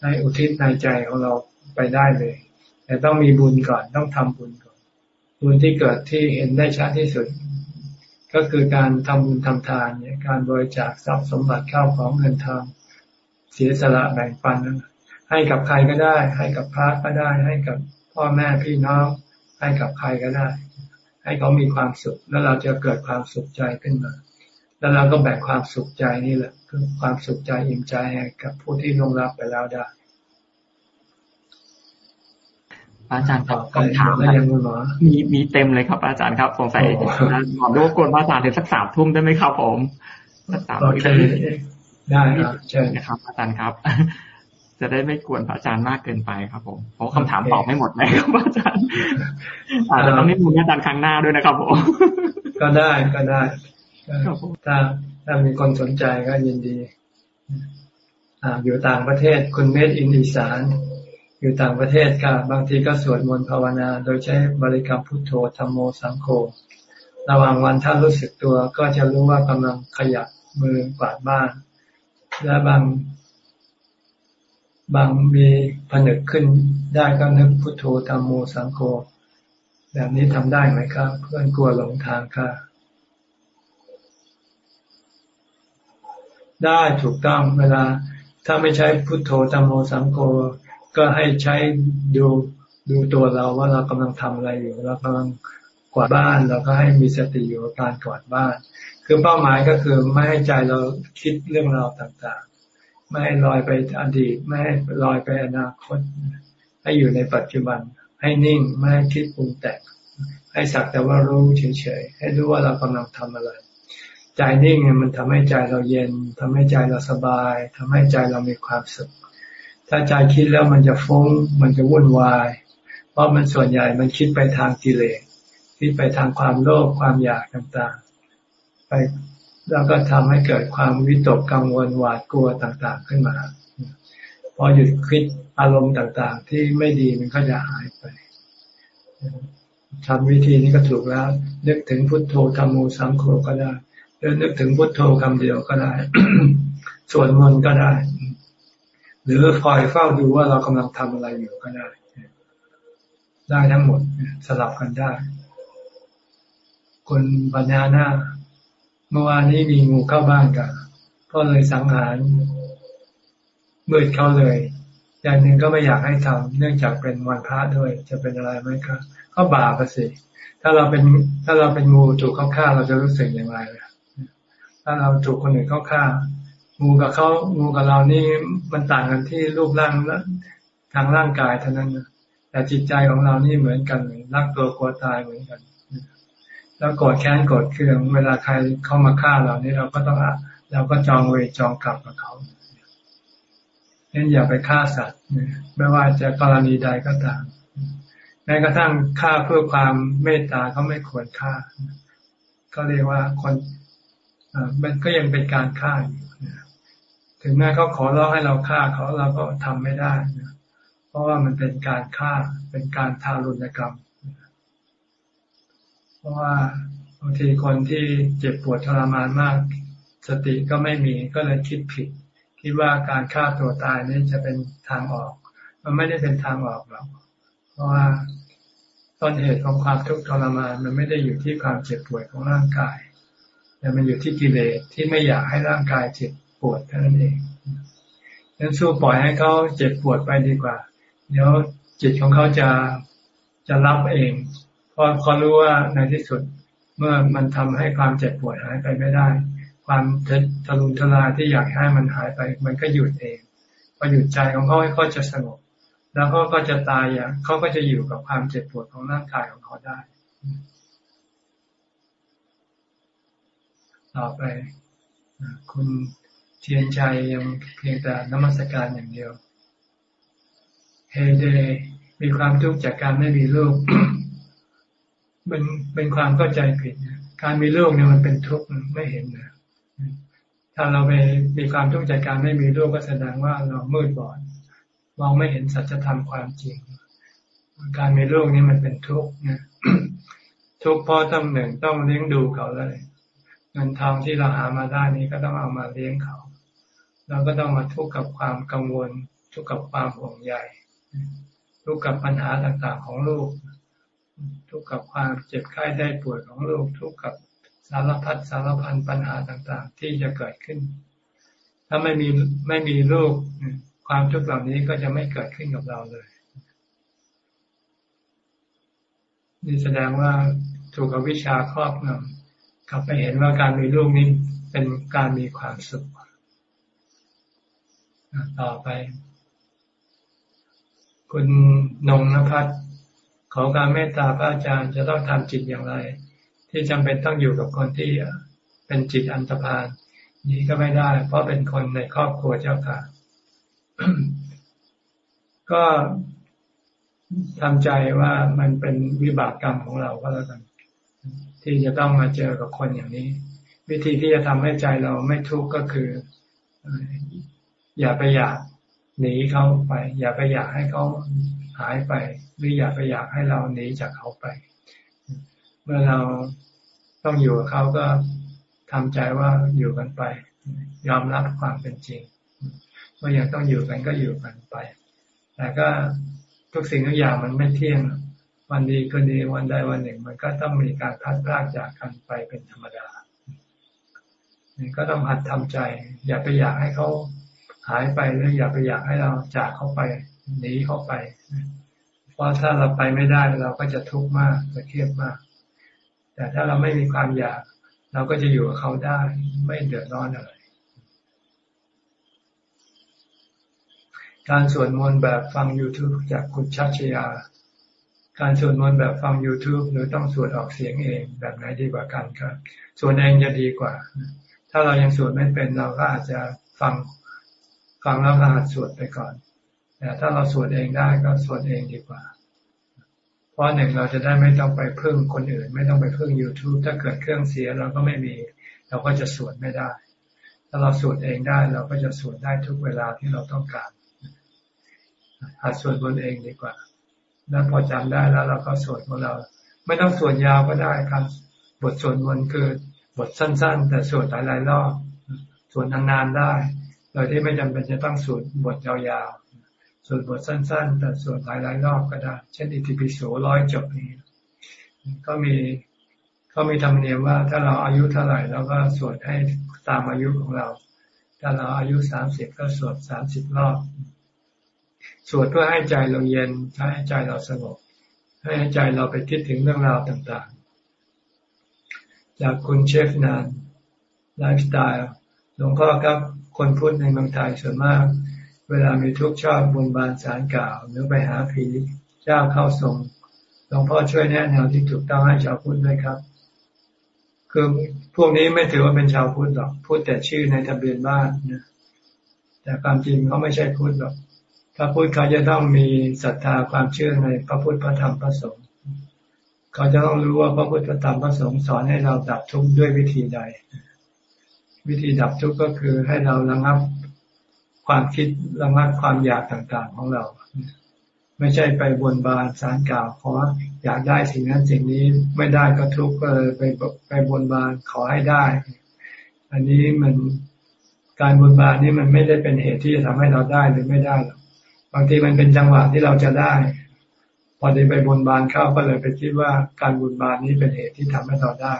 [SPEAKER 2] ให้อุทิศในใจของเราไปได้เลย แต่ต้องมีบุญก่อนต้องทำบุญ บุญที่เกิดที่เห็นได้ชัดที่สุด ก็คือการทำบุญทำทานเนี่ยการบริจาคทรัพย์สมบัติเข้าของเงินทองเสียสละแบ่งปัน ให้กับใครก็ได้ ให้กับพระก็ได้ ให้กับพ่อแม่พี่น้อง ให้กับใครก็ได้ ให้เขามีความสุข แล้วเราจะเกิดความสุขใจขึ้นมา แล้วเราก็แบ่งความสุขใจนี่แหละคือความสุขใจอิ่มใจให้กับผู้ที่ลงรับไปแล้วได้
[SPEAKER 1] อาจารย์ครับคำถามมีมีเต็มเลยครับ อาจารย์ครับสงสัยหมอดูกวนอาจารย์ถึงสักสามทุ่มได้ไหมครับผม
[SPEAKER 2] สักสามทุ่มได้ครับเชิญ
[SPEAKER 1] นะครับ อาจารย์ครับ จะได้ไม่กวนพระอาจารย์มากเกินไปครับผมเพราะคำถามตอบไม่หมดเลยครับอาจารย์อาจจะต้องนิมนต์อาจารย์ครั้งหน้าด้วยนะครับผม
[SPEAKER 2] ก็ได้ก็ได้ถ้าถ้ามีคนสนใจก็ยินดี อ่าอยู่ต่างประเทศคุณเมธอินอีสาน อยู่ต่างประเทศก็บางทีก็สวดมนต์ภาวนา โดยใช้บริกรรมพุทโธธรรมโมสังโฆระหว่างวันถ้ารู้สึกตัวก็จะรู้ว่ากำลังขยับมือกวาดบ้าน และบางบางมีผนึกขึ้นได้ก็นึกพุทโธธรรมโมสังโฆแบบนี้ทำได้ไหมครับ เพื่อนกลัวหลงทางค่ะ ได้ถูกต้องเวลา ถ้าไม่ใช้พุทโธธรรมโมสังโฆ ก็ให้ใช้ดูดูตัวเราว่าเรากำลังทำอะไรอยู่ เรากำลังกวาดบ้านเราก็ให้มีสติอยู่กับการกวาดบ้าน คือเป้าหมายก็คือไม่ให้ใจเราคิดเรื่องราวต่างๆ ไม่ให้ลอยไปอดีต ไม่ให้ลอยไปอนาคต ให้อยู่ในปัจจุบัน ให้นิ่งไม่ให้คิดปรุงแต่งให้สักแต่ว่ารู้เฉยๆให้รู้ว่าเรากำลังทำอะไร ใจนิ่งเนี่ยมันทำให้ใจเราเย็นทำให้ใจเราสบายทำให้ใจเรามีความสุข ถ้าใจคิดแล้วมันจะฟุ้ง มันจะวุ่นวาย เพราะมันส่วนใหญ่มันคิดไปทางกิเลสคิดไปทางความโลภความอยากต่างๆ ไปแล้วก็ทำให้เกิดความวิตกกังวลหวาดกลัวต่างๆขึ้นมา พอหยุดคิดอารมณ์ต่างๆ ที่ไม่ดีมันก็จะหายไปทำวิธีนี้ก็ถูกแล้ว นึกถึงพุทโธธรรมโมสังโฆก็ได้หรือนึกถึงพุทโธคำเดียวก็ได้ สวดมนต์ก็ได้ หรือคอยเฝ้าดูว่าเรากำลังทำอะไรอยู่ก็ได้ ได้ทั้งหมดสลับกันได้ คนปัญญาหน้าเมื่อวานนี้มีงูเข้าบ้านกันก็เลยสังหารมืดเขาเลย อย่างหนึ่งก็ไม่อยากให้ทำเนื่องจากเป็นวันพระด้วย จะเป็นอะไรไหมครับก็บาปสิถ้าเราเป็นถ้าเราเป็นงูถูกเขาฆ่าเราจะรู้สึกอย่างไรล่ะถ้าเราถูกคนอื่นเขาฆ่า งูกับเขางูกับเรานี่มันต่างกันที่รูปร่างและทางร่างกายเท่านั้นนะแต่จิตใจของเรานี่เหมือนกันเลยรักตัวกลัวตายเหมือนกัน แล้วกรธแค้นกรธเคืองเวลาใครเข้ามาฆ่าเรานี่เราก็ต้องเราก็จองเวรจองกลับกับเขาเน้นอย่าไปฆ่าสัตว์ไม่ว่าจะกรณีใดก็ตามแม้กระทั่งฆ่าเพื่อความเมตตาเขาไม่ควรฆ่า ก็เรียกว่าคนมันก็ยังเป็นการฆ่าอยู่ ถึงแม้เขาขอร้องให้เราฆ่าเขาเราก็ทำไม่ได้เพราะว่ามันเป็นการฆ่าเป็นการทารุณกรรม เพราะว่าบางทีคนที่เจ็บปวดทรมานมาก สติก็ไม่มีก็เลยคิดผิด คิดว่าการฆ่าตัวตายนี่จะเป็นทางออก มันไม่ได้เป็นทางออกหรอกเพราะว่าต้นเหตุของความทุกข์ทรมานมันไม่ได้อยู่ที่ความเจ็บป่วยของร่างกาย แต่มันอยู่ที่กิเลสที่ไม่อยากให้ร่างกายเจ็บ ปวดเท่านั้นเองดังนั้นสู้ปล่อยให้เขาเจ็บปวดไปดีกว่า เดี๋ยวจิตของเขาจะจะรับเอง เพราะเขารู้ว่าในที่สุดเมื่อมันทำให้ความเจ็บปวดหายไปไม่ได้ ความทะลุทลายที่อยากให้มันหายไป มันก็หยุดเองพอหยุดใจของเขาให้เขาจะสงบแล้วเขาก็จะตายอย่างเขาก็จะอยู่กับความเจ็บปวดของร่างกายของเขาได้ ต่อไป คุณ เทียนชัยยังเพียงแต่นมัสการอย่างเดียวเฮเดมีความทุกข์จากการไม่มีลูกเป็นเป็นความเข้าใจผิดการมีลูกเนี่ยมันเป็นทุกข์ไม่เห็นนะถ้าเราไปมีความทุกข์จากการไม่มีลูกก็แสดงว่าเรามืดบอดมองไม่เห็นสัจธรรมความจริง การมีลูกนี่มันเป็นทุกข์นะทุกข์เพราะต้องหนึ่งต้องเลี้ยงดูเขาเลยเงินทองที่เราหามาได้นี้ก็ต้องเอามาเลี้ยงเขา เราก็ต้องมาทุกข์กับความกังวล ทุกข์กับความห่วงใยทุกข์กับปัญหาต่างๆของลูก ทุกข์กับความเจ็บไข้ได้ป่วยของลูก ทุกข์กับสารพัดสารพันปัญหาต่างๆ ที่จะเกิดขึ้น ถ้าไม่มีไม่มีลูกความทุกข์เหล่านี้ก็จะไม่เกิดขึ้นกับเราเลย นี่แสดงว่าถูกอวิชชาครอบงำกลับไปเห็นว่าการมีลูกนี้เป็นการมีความสุข ต่อไป คุณนงนภัสขอการเมตตาพระอาจารย์จะต้องทำจิตอย่างไร ที่จำเป็นต้องอยู่กับคนที่เป็นจิตอันตรพานนี้ก็ไม่ได้ เพราะเป็นคนในครอบครัวเจ้าค่ะ ก็ทำใจว่ามันเป็นวิบากกรรมของเราก็แล้วกัน ที่จะต้องมาเจอกับคนอย่างนี้ วิธีที่จะทำให้ใจเราไม่ทุกข์ก็คือ อย่าไปอยากหนีเขาไป อย่าไปอยากให้เขาหายไป หรืออย่าไปอยากให้เราหนีจากเขาไป เมื่อเราต้องอยู่กับเขาก็ทำใจว่าอยู่กันไป ยอมรับความเป็นจริงว่ายังต้องอยู่กันก็อยู่กันไป แต่ก็ทุกสิ่งทุกอย่างมันไม่เที่ยง วันดีก็ดีวันใดวันหนึ่ง มันก็ต้องมีการพัดพลากจากกันไปเป็นธรรมดาก็ต้องหัดทำใจ อย่าไปอยากให้เขา หายไปหรืออย่าไปอยากให้เราจากเขาไปหนีเขาไป เพราะถ้าเราไปไม่ได้เราก็จะทุกข์มากจะเครียดมาก แต่ถ้าเราไม่มีความอยาก เราก็จะอยู่กับเขาได้ไม่เดือดร้อนอะไรการสวดมนต์แบบฟัง YouTube จากคุณชัชยา การสวดมนต์แบบฟัง YouTube หรือต้องสวดออกเสียงเองแบบไหนดีกว่ากันครับสวดเองจะดีกว่า ถ้าเรายังสวดไม่เป็นเราก็อาจจะฟัง ฟังแล้วก็หัดสวดไปก่อนแต่ถ้าเราสวดเองได้ก็สวดเองดีกว่า เพราะหนึ่งเราจะได้ไม่ต้องไปพึ่งคนอื่น ไม่ต้องไปพึ่ง YouTube ถ้าเกิดเครื่องเสียเราก็ไม่มี เราก็จะสวดไม่ได้ ถ้าเราสวดเองได้เราก็จะสวดได้ทุกเวลาที่เราต้องการหัดสวดมนเองดีกว่าแล้วพอจำได้แล้วเราก็สวดของเรา ไม่ต้องสวดยาวก็ได้ครับ บทสวดมนต์คือบทสั้น ๆ แต่สวดหลายๆรอบสวดนานๆได้ โดยที่ไม่จำเป็นจะต้องสวดบทยาวๆ สวดบทสั้น ๆ แต่สวดหลายๆรอบก็ได้ เช่นอิติปิโสร้อยจบนี้ ก็มีก็มีธรรมเนียมว่าถ้าเราอายุเท่าไหร่เราก็สวดให้ตามอายุของเรา ถ้าเราอายุสามสิบก็สวดสามสิบรอบ สวดเพื่อให้ใจเราเย็นให้ใจเราสงบ ให้ใจเราไปคิดถึงเรื่องราวต่างๆ จากคุณเชฟนานไลฟ์สไตล์หลวงพ่อครับ คนพูดในเมืองไทยส่วนมาก เวลามีทุกข์ชอบบนบานสารกล่าว หรือไปหาผีเจ้าเข้าทรงหลวงพ่อช่วยแนะแนวที่ถูกต้องให้ชาวพุทธด้วยครับ คือพวกนี้ไม่ถือว่าเป็นชาวพุทธหรอกพูดแต่ชื่อในทะเบียนบ้านนะแต่ความจริงเขาไม่ใช่พุทธหรอกพระพุทธเขาจะต้องมีศรัทธาความเชื่อในพระพุทธพระธรรมพระสงฆ์เขาจะต้องรู้ว่าพระพุทธพระธรรมพระสงฆ์สอนให้เราดับทุกข์ด้วยวิธีใด วิธีดับทุกข์ก็คือให้เราระงับความคิดระงับความอยากต่างๆของเรา ไม่ใช่ไปบนบานสารกล่าวขออยากได้สิ่งนั้นสิ่งนี้ไม่ได้ก็ทุกข์ก็เลยไปไปบนบานขอให้ได้ อันนี้มันการบนบานนี้มันไม่ได้เป็นเหตุที่จะทำให้เราได้หรือไม่ได้หรอกบางทีมันเป็นจังหวะที่เราจะได้ พอได้ไปบนบานเข้าก็เลยไปคิดว่าการบนบานนี้เป็นเหตุที่ทำให้เราได้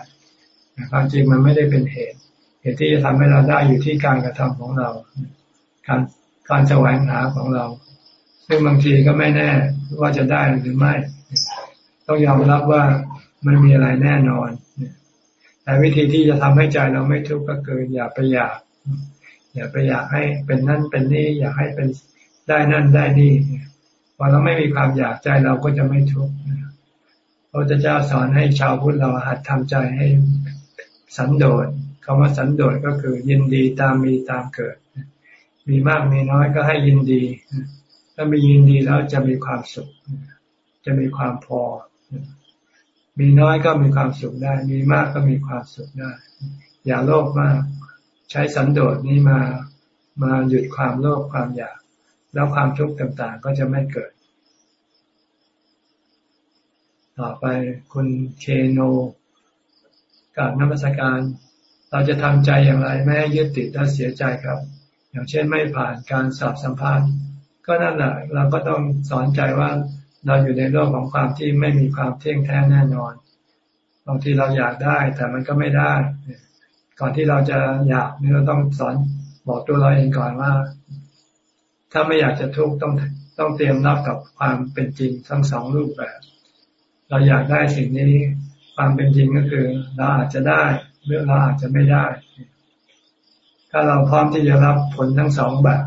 [SPEAKER 2] ความจริงมันไม่ได้เป็นเหตุ เหตุที่จะทำให้เราได้อยู่ที่การกระทำของเรา การการแสวงหาของเรา ซึ่งบางทีก็ไม่แน่ว่าจะได้หรือไม่ ต้องยอมรับว่ามันมีอะไรแน่นอนแต่วิธีที่จะทำให้ใจเราไม่ทุกข์ก็คืออย่าไปอยาก อย่าไปอยากให้เป็นนั่นเป็นนี่ อยากให้เป็นได้นั่นได้นี่พอเราไม่มีความอยากใจเราก็จะไม่ทุกข์พระเจ้าสอนให้ชาวพุทธเราหัดทำใจให้สันโดษ คำว่าสันโดษก็คือยินดีตามมีตามเกิด มีมากมีน้อยก็ให้ยินดี ถ้ามียินดีแล้วจะมีความสุข จะมีความพอ มีน้อยก็มีความสุขได้ มีมากก็มีความสุขได้ อย่าโลภมาก ใช้สันโดษนี้มามาหยุดความโลภความอยาก แล้วความทุกข์ต่างๆ ก็จะไม่เกิด ต่อไปคุณเคโนกับนักสการ เราจะทำใจอย่างไรไม่ให้ยึดติดและเสียใจครับ อย่างเช่นไม่ผ่านการสอบสัมภาษณ์ ก็นั่นแหละเราก็ต้องสอนใจว่าเราอยู่ในโลกของความที่ไม่มีความเที่ยงแท้แน่นอนบางทีเราอยากได้แต่มันก็ไม่ได้ ก่อนที่เราจะอยากนี่เราต้องสอนบอกตัวเราเองก่อนว่า ถ้าไม่อยากจะทุกข์ต้องต้องเตรียมรับกับความเป็นจริงทั้งสองรูปแบบ เราอยากได้สิ่งนี้ ความเป็นจริงก็คือ เราอาจจะได้ หรือเราอาจจะไม่ได้ ถ้าเราพร้อมที่จะรับผลทั้งสองแบบ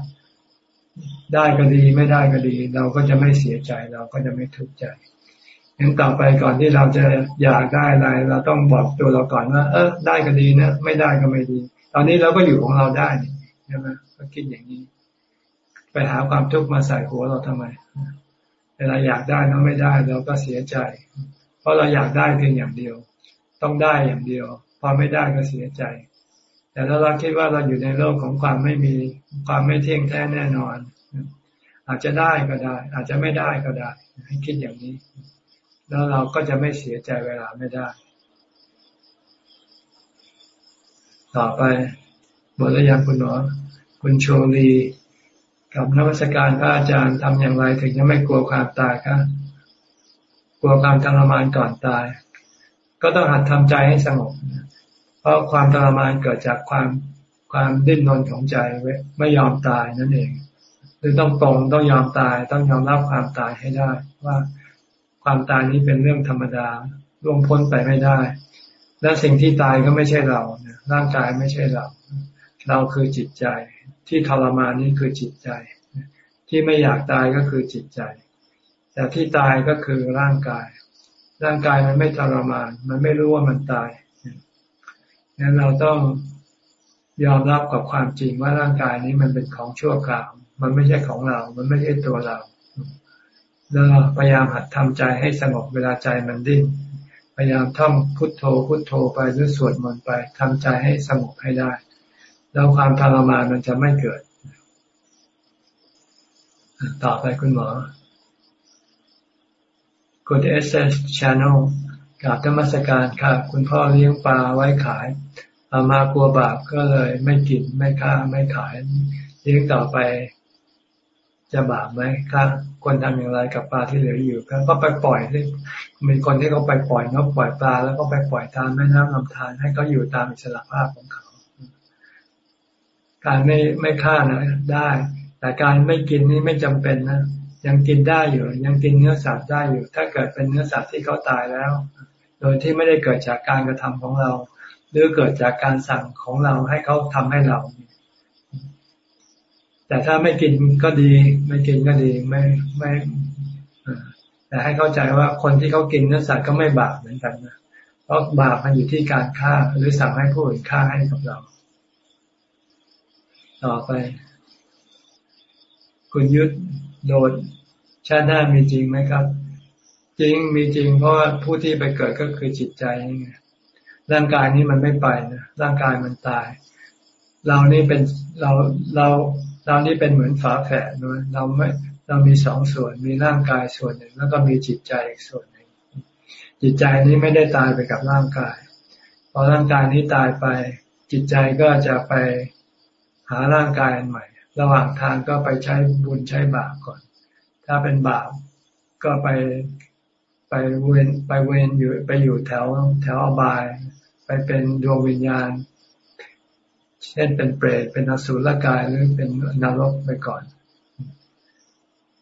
[SPEAKER 2] ได้ก็ดีไม่ได้ก็ดี เราก็จะไม่เสียใจเราก็จะไม่ทุกข์ใจยังต่อไปก่อนที่เราจะอยากได้อะไร เราต้องบอกตัวเราก่อนว่า เออได้ก็ดีนะไม่ได้ก็ไม่ดี ตอนนี้เราก็อยู่ของเราได้ใช่ไหมก็คิดอย่างนี้ ไปหาความทุกข์มาใส่หัวเราทำไมเวลาอยากได้แล้วไม่ได้เราก็เสียใจ เพราะเราอยากได้เพียงอย่างเดียว ต้องได้อย่างเดียว อไม่ได้ก็เสียใจ แต่ถ้าเราคิดว่าเราอยู่ในโลกของความไม่มีความไม่เที่ยงแท้แน่นอน อาจจะได้ก็ได้ อาจจะไม่ได้ก็ได้ ให้คิดอย่างนี้ แล้วเราก็จะไม่เสียใจเวลาไม่ได้ ต่อไปบทเรียนคุณหมอคุณโชลีกับนักวิชาการพระอาจารย์ทำอย่างไรถึงจะไม่กลัวความตายครับลัวความทรมานก่อนตาย ก็ต้องหัดทำใจให้สงบ เพราะความทรมานเกิดจากความความดิ้นรนของใจไม่ยอมตายนั่นเอง หรือต้องตรงต้องยอมตายต้องยอมรับความตายให้ได้ ว่าความตายนี้เป็นเรื่องธรรมดาล่วงพ้นไปไม่ได้ และสิ่งที่ตายก็ไม่ใช่เราร่างกายไม่ใช่เรา เราคือจิตใจ ที่ทรมานนี้คือจิตใจ ที่ไม่อยากตายก็คือจิตใจ แต่ที่ตายก็คือร่างกาย ร่างกายมันไม่ทรมาน มันไม่รู้ว่ามันตาย งั้นเราต้องยอมรับกับความจริงว่าร่างกายนี้มันเป็นของชั่วคราว มันไม่ใช่ของเรา มันไม่ใช่ตัวเรา แล้วพยายามหัดทำใจให้สงบเวลาใจมันดิ้น พยายามท่องพุทโธพุทโธไปหรือสวดมนต์ไปทำใจให้สงบให้ได้ แล้วความทรมานมันจะไม่เกิด ต่อไปคุณหมอกดเอสเอสชานอลกับธรรมสการค่ะ คุณพ่อเลี้ยงปลาไว้ขายอามากลัวบาปก็เลยไม่กินไม่ค้าไม่ขายเลี้ยงต่อไป จะบาปไหมครับควรทำอย่างไรกับปลาที่เหลืออยู่ก็ไปปล่อยที่มีคนที่เขาไปปล่อยเขาปล่อยปลาแล้วก็ไปปล่อยตามแม่น้ำลำธารให้เขาอยู่ตามอิสระภาพของเขา การไม่ไม่ฆ่านะได้ แต่การไม่กินนี่ไม่จำเป็นนะยังกินได้อยู่ ยังกินเนื้อสัตว์ได้อยู่ ถ้าเกิดเป็นเนื้อสัตว์ที่เขาตายแล้ว โดยที่ไม่ได้เกิดจากการกระทำของเรา หรือเกิดจากการสั่งของเราให้เขาทำให้เรา แต่ถ้าไม่กินก็ดี ไม่กินก็ดีไม่ไม่แต่ให้เข้าใจว่าคนที่เขากินเนื้อสัตว์ก็ไม่บาปเหมือนกันนะเพราะบาปมันอยู่ที่การฆ่าหรือสั่งให้ผู้อื่นฆ่าให้กับเรา ต่อไป คุณยุทธโดดชาติหน้ามีจริงไหมครับ จริงมีจริง เพราะว่าผู้ที่ไปเกิดก็คือจิตใจนี่ไงร่างกายนี้มันไม่ไปนะร่างกายมันตาย เรานี่เป็นเราเราเรานี่เป็นเหมือนฝาแฝดนะเราไม่เรามีสองส่วน มีร่างกายส่วนหนึ่ง แล้วก็มีจิตใจอีกส่วนหนึ่งจิตใจนี้ไม่ได้ตายไปกับร่างกายพอร่างกายนี้ตายไป จิตใจก็จะไปหาร่างกายอันใหม่ ระหว่างทางก็ไปใช้บุญใช้บาปก่อน ถ้าเป็นบาปก็ไป ไปเวนไปเวนอยู่ไปอยู่แถวแถวอบาย ไปเป็นดวงวิญญาณ เช่นเป็นเปรตเป็นอสุรกายหรือเป็นนรกไปก่อน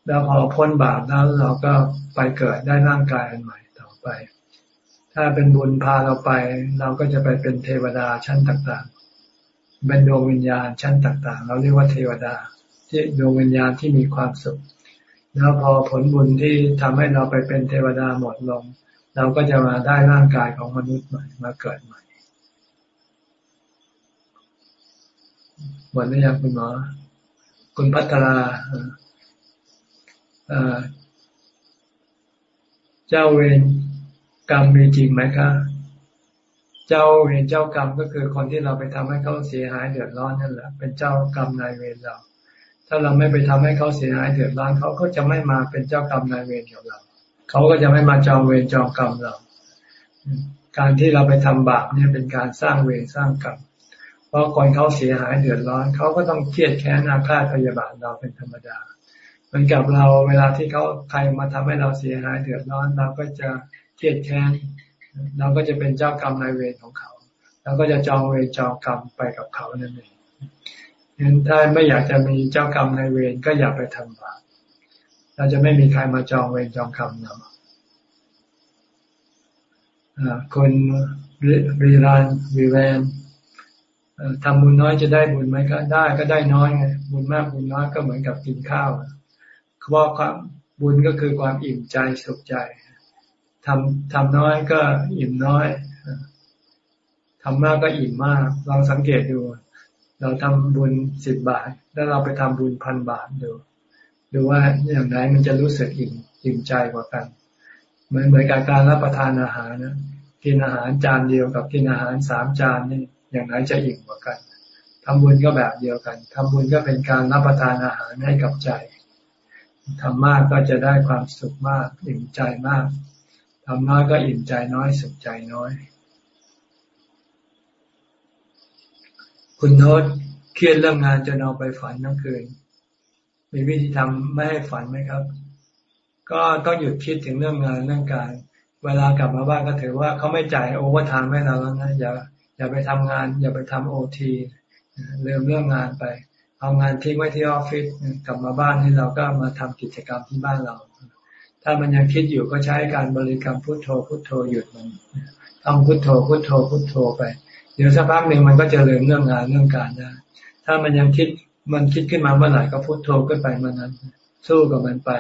[SPEAKER 2] แล้วพอพ้นบาปแล้วเราก็ไปเกิดได้ร่างกายอันใหม่ต่อไป ถ้าเป็นบุญพาเราไป เราก็จะไปเป็นเทวดาชั้นต่างๆ เป็นดวงวิญญาณชั้นต่างๆ เราเรียกว่าเทวดา ที่ดวงวิญญาณที่มีความสุข แล้วพอผลบุญที่ทำให้เราไปเป็นเทวดาหมดลง เราก็จะมาได้ร่างกายของมนุษย์ใหม่มาเกิดใหม่หมดหรือยังคุณหมอ คุณพัทราเจ้าเวรกรรมมีจริงไหมคะ เจ้าเวรเจ้ากรรมก็คือคนที่เราไปทำให้เขาเสียหายเดือดร้อนนั่นแหละ เป็นเจ้ากรรมนายเวรเรา ถ้าเราไม่ไปทำให้เขาเสียหายเดือดร้อนเขาก็จะไม่มาเป็นเจ้ากรรมนายเวรกับเรา เขาก็จะไม่มาจองเวรจองกรรมเรา การที่เราไปทำบาปเนี่ยเป็นการสร้างเวรสร้างกรรม เพราะคนเขาเสียหายเดือดร้อน เขาก็ต้องเครียดแค้นอาฆาตพยาบาทเราเป็นธรรมดา เหมือนกับเราเวลาที่เขาใครมาทำให้เราเสียหายเดือดร้อนเราก็จะเครียดแค้น เราก็จะเป็นเจ้ากรรมนายเวรของเขา เราก็จะจองเวรจองกรรมไปกับเขานั่นเอง งั้นถ้าไม่อยากจะมีเจ้ากรรมในเวรก็อย่าไปทำบาปเราจะไม่มีใครมาจองเวรจองกรรมเราคนรีรานวีแวนทำบุญน้อยจะได้บุญไหมก็ได้ก็ได้น้อยไงบุญมากบุญน้อยก็เหมือนกับกินข้าวเพราะความบุญก็คือความอิ่มใจสุขใจทำทำน้อยก็อิ่มน้อยทำมากก็อิ่มมากลองสังเกตดู เราทำบุญสิบบาท แล้วเราไปทำบุญพันบาทดูดูว่าอย่างไรมันจะรู้สึกอิ่มอิ่มใจกว่ากันเหมือนเหมือนกับการรับประทานอาหารนะกินอาหารจานเดียวกับกินอาหารสามจานนี่อย่างไรจะอิ่มกว่ากันทำบุญก็แบบเดียวกันทำบุญก็เป็นการรับประทานอาหารให้กับใจทำมากก็จะได้ความสุขมาก อิ่มใจมากทำน้อยก็อิ่มใจน้อยสุขใจน้อย คุณโน้ตเครียดเรื่องงานจนเอาไปฝันทั้งคืน มีวิธีทำไม่ให้ฝันไหมครับ ก็ต้องหยุดคิดถึงเรื่องงานเรื่องการ เวลากลับมาบ้านก็ถือว่าเขาไม่จ่าย overtime ให้เราแล้วนะอย่าอย่าไปทำงาน อย่าไปทำ OT ลืมเรื่องงานไปเอางานทิ้งไว้ที่ออฟฟิศกลับมาบ้านนี่เราก็มาทำกิจกรรมที่บ้านเรา ถ้ามันยังคิดอยู่ก็ใช้การบริกรรมพุทโธพุทโธหยุดมันทำพุทโธพุทโธพุทโธไป เดี๋ยวสักพักหนึ่งมันก็จะลืมเรื่องงานเรื่องการได้ถ้ามันยังคิดมันคิดขึ้นมาเมื่อไหร่ก็พุโทโธขึ้นไปเมื่อนั้น สู้กับมันไป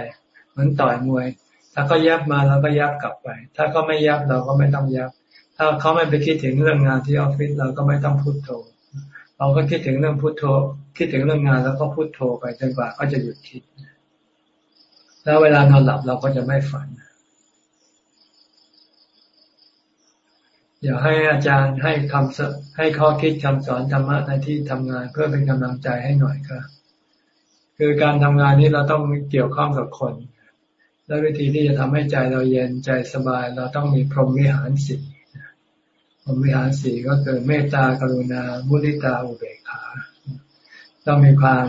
[SPEAKER 2] เหมือนต่อยมวย ถ้าเขายับมาเราก็ยับกลับไป ถ้าเขาไม่ยับเราก็ไม่ต้องยับ ถ้าเขาไม่ไปคิดถึงเรื่องงานที่ออฟฟิศเราก็ไม่ต้องพุโทโธ เราก็คิดถึงเรื่องพุโทโธ คิดถึงเรื่องงานแล้วก็พุโทโธไปจนกว่าเขาจะหยุดคิด แล้วเวลานอนหลับเราก็จะไม่ฝัน อยากให้อาจารย์ให้คำให้ข้อคิดคำสอนธรรมะในที่ทำงานเพื่อเป็นกำลังใจให้หน่อยครับคือการทำงานนี้เราต้องเกี่ยวข้องกับคน และวิธีที่จะทำให้ใจเราเย็นใจสบาย เราต้องมีพรหมวิหารสี่พรหมวิหารสี่ก็คือเมตตากรุณามุทิตาอุเบกขาต้องมีความ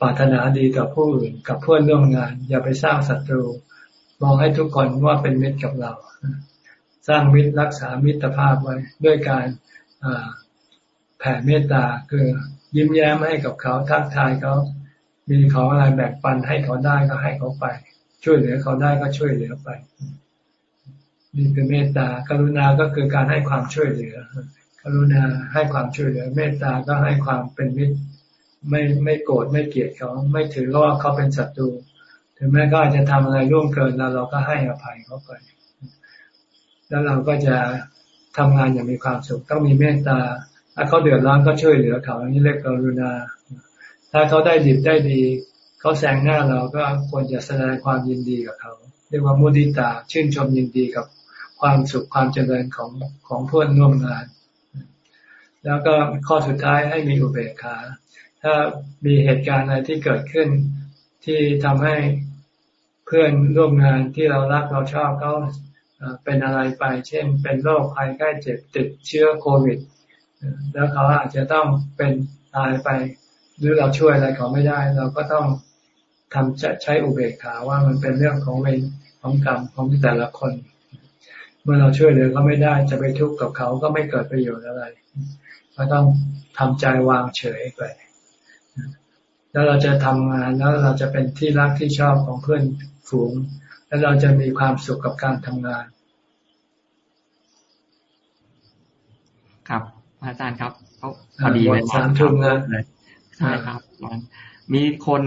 [SPEAKER 2] ปรารถนาดีต่อผู้อื่นกับเพื่อนร่วมงาน อย่าไปสร้างศัตรู มองให้ทุกคนว่าเป็นมิตรกับเรา สร้างมิตรรักษามิตรภาพไว้ด้วยการแผ่เมตตาคือยิ้มแย้มให้กับเขาทักทายเขามีของอะไรแบ่งปันให้เขาได้ก็ให้เขาไป ช่วยเหลือเขาได้ก็ช่วยเหลือไปนี่คือเมตตากรุณาก็คือการให้ความช่วยเหลือ กรุณาให้ความช่วยเหลือ เมตตาก็ให้ความเป็นมิตร ไม่ไม่โกรธไม่เกลียดเขาไม่ถือว่าเขาเป็นศัตรู ถึงแม้ก็อาจจะทำอะไรร่วมเกินแล้วเราก็ให้อภัยเขาไป แล้วเราก็จะทำงานอย่างมีความสุข ต้องมีเมตตา ถ้าเขาเดือดร้อนก็ช่วยเหลือเขาอันนี้เรียกกรุณา ถ้าเขาได้ดีได้ดี เขาแซงหน้าเราก็ควรจะแสดงความยินดีกับเขา เรียกว่ามุดิตา ชื่นชมยินดีกับความสุขความเจริญของของเพื่อนร่วมงาน แล้วก็ข้อสุดท้ายให้มีอุเบกขา ถ้ามีเหตุการณ์อะไรที่เกิดขึ้นที่ทำให้เพื่อนร่วมงานที่เรารักเราชอบเขา เป็นอะไรไป เช่น เป็นโรคภัยใกล้เจ็บติดเชื้อโควิด แล้วเขาอาจจะต้องเป็นตายไป หรือเราช่วยอะไรเขาไม่ได้ เราก็ต้องทำใช้อุเบกขาว่ามันเป็นเรื่องของเวรของกรรมของแต่ละคน เมื่อเราช่วยเหลือเขาไม่ได้จะไปทุกข์กับเขาก็ไม่เกิดประโยชน์อะไรก็ต้องทำใจวางเฉยไป แล้วเราจะทำงานแล้วเราจะเป็นที่รักที่ชอบของเพื่อนฝูง แล้วเราจะมีความสุขกับการทำงาน
[SPEAKER 1] ครับอาจารย์ครับพอดี
[SPEAKER 2] เลยสามทุ่มนะ
[SPEAKER 1] ใช่ครับมีคน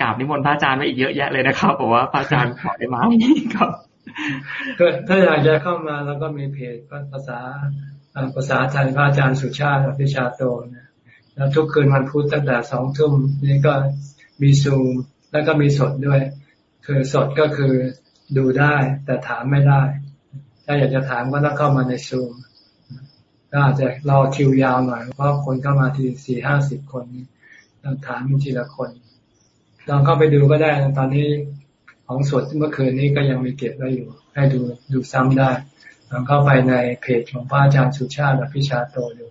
[SPEAKER 1] กราบนิมนต์พระอาจารย์ไว้อีกเยอะแยะเลยนะครับบอกว่าพระอาจารย์ขอได้ไหมครับ
[SPEAKER 2] ถ้าอยากจะเข้ามาแล้วก็มีเพจภาษาภาษาไทยพระอาจารย์สุชาติพิชาโตนะแล้วทุกคืนวันพุธตั้งแต่สองทุ่มนี่ก็มีซูมแล้วก็มีสดด้วย คือสดก็คือดูได้แต่ถามไม่ได้ ถ้าอยากจะถามก็ต้องเข้ามาในซูม ก็อาจจะรอคิวยาวหน่อยเพราะคนเข้ามาทีสี่ห้าสิบคนต้องถามทีละคนลองเข้าไปดูก็ได้ตอนนี้ของสดเมื่อคืนนี้ก็ยังมีเก็บไว้อยู่ ให้ดูดูซ้ำได้ลองเข้าไปในเพจของพระอาจารย์สุชาติพิชาโตดู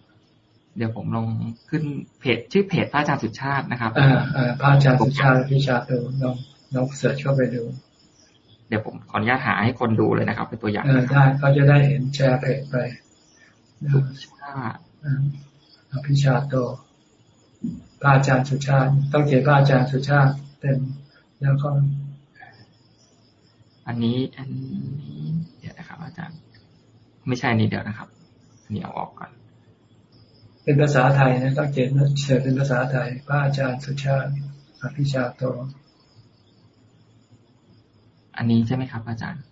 [SPEAKER 1] เดี๋ยวผมลงขึ้นเพจชื่อเพจพระอาจารย์สุชาตินะครับ
[SPEAKER 2] อ่าอ่าพระอาจารย์สุชาติพิชาโตลองลองเสิร์ชเข้าไปดู
[SPEAKER 1] เดี๋ยวผมขออนุญาตหาให้คนดูเลยนะครับ เป็นตัวอย่าง
[SPEAKER 2] ได้เขาจะได้เห็นแชร์เพจไป
[SPEAKER 1] สุชาติ
[SPEAKER 2] พิชาโตพระอาจารย์สุชาติ ต้องเขียนพระอาจารย์สุชาติ เต็มแล้วก็
[SPEAKER 1] อันนี้อันนี้เดี๋ยวนะครับ อาจารย์ ไม่ใช่นี้เดี๋ยวนะครับอันนี้เอาออกก่อน
[SPEAKER 2] เป็นภาษาไทยนะต้องเขียนเสียเป็นภาษาไทย พระอาจารย์สุชาติอภิชาโต
[SPEAKER 1] อันนี้ใช่ไหมครับ อาจารย์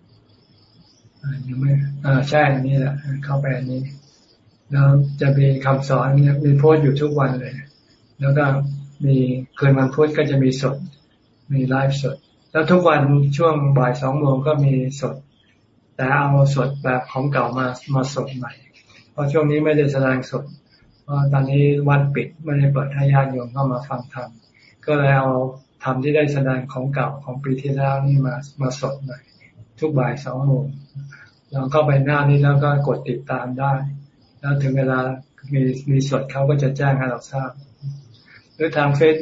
[SPEAKER 2] ยังไม่อ่าใช่อันนี้แหละเข้าไปอันนี้ แล้วจะมีคำสอนเนี่ยมีโพสต์อยู่ทุกวันเลย แล้วก็มีคืนวันพุธก็จะมีสด มีไลฟ์สด แล้วทุกวันช่วงบ่ายสองโมงก็มีสด แต่เอาสดแบบของเก่ามามาสดใหม่ เพราะช่วงนี้ไม่ได้แสดงสด เพราะตอนนี้วันปิดไม่ได้เปิดให้ญาติโยมเข้ามาฟังธรรมก็เลยเอาธรรมที่ได้แสดงของเก่าของปีที่แล้วนี่มามาสดใหม่ ทุกบ่ายสองโมงเราเข้าไปหน้านี้แล้วก็กดติดตามได้ แล้วถึงเวลามีมีสดเขาก็จะแจ้งให้เราทราบ หรือทางเฟซ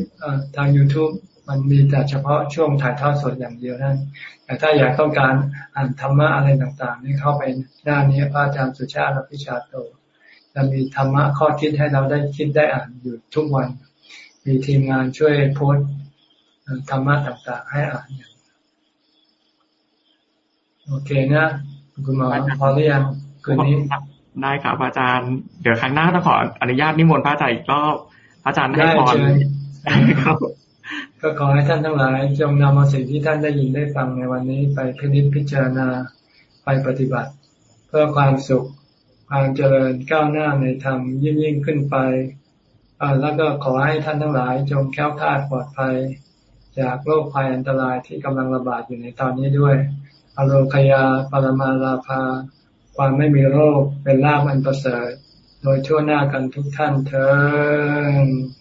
[SPEAKER 2] ทาง youtube มันมีแต่เฉพาะช่วงถ่ายทอดสดอย่างเดียวนั่นแต่ถ้าอยากต้องการอ่านธรรมะอะไรต่างๆ นี่เข้าไปหน้านี้พระอาจารย์สุชาติพิชาโต จะมีธรรมะข้อคิดให้เราได้คิดได้อ่านอยู่ทุกวัน มีทีมงานช่วยโพสธรรมะต่างๆ ให้อ่านโอเคนะ คุณหมอพอหรือยังคืนนี้
[SPEAKER 1] ได้ครับอาจารย์ เดี๋ยวครั้งหน้าต้องขออนุญาตนิมนต์พระอาจารย์อีกรอบพระอาจารย์ให้พร
[SPEAKER 2] ครับ ก็ขอให้ท่านทั้งหลาย จงนำเอาสิ่งที่ท่านได้ยินได้ฟังในวันนี้ไปพิจิตพิจารณาไปปฏิบัติ เพื่อความสุขความเจริญก้าวหน้าในธรรมยิ่งยิ่งขึ้นไปแล้วก็ขอให้ท่านทั้งหลาย จงแค้วคลาดปลอดภัย จากโรคภัยอันตรายที่กำลังระบาดอยู่ในตอนนี้ด้วยอโลคยาปรมาลาภา ความไม่มีโรคเป็นลาภอันประเสริฐโดยทั่วหน้ากันทุกท่านเถิด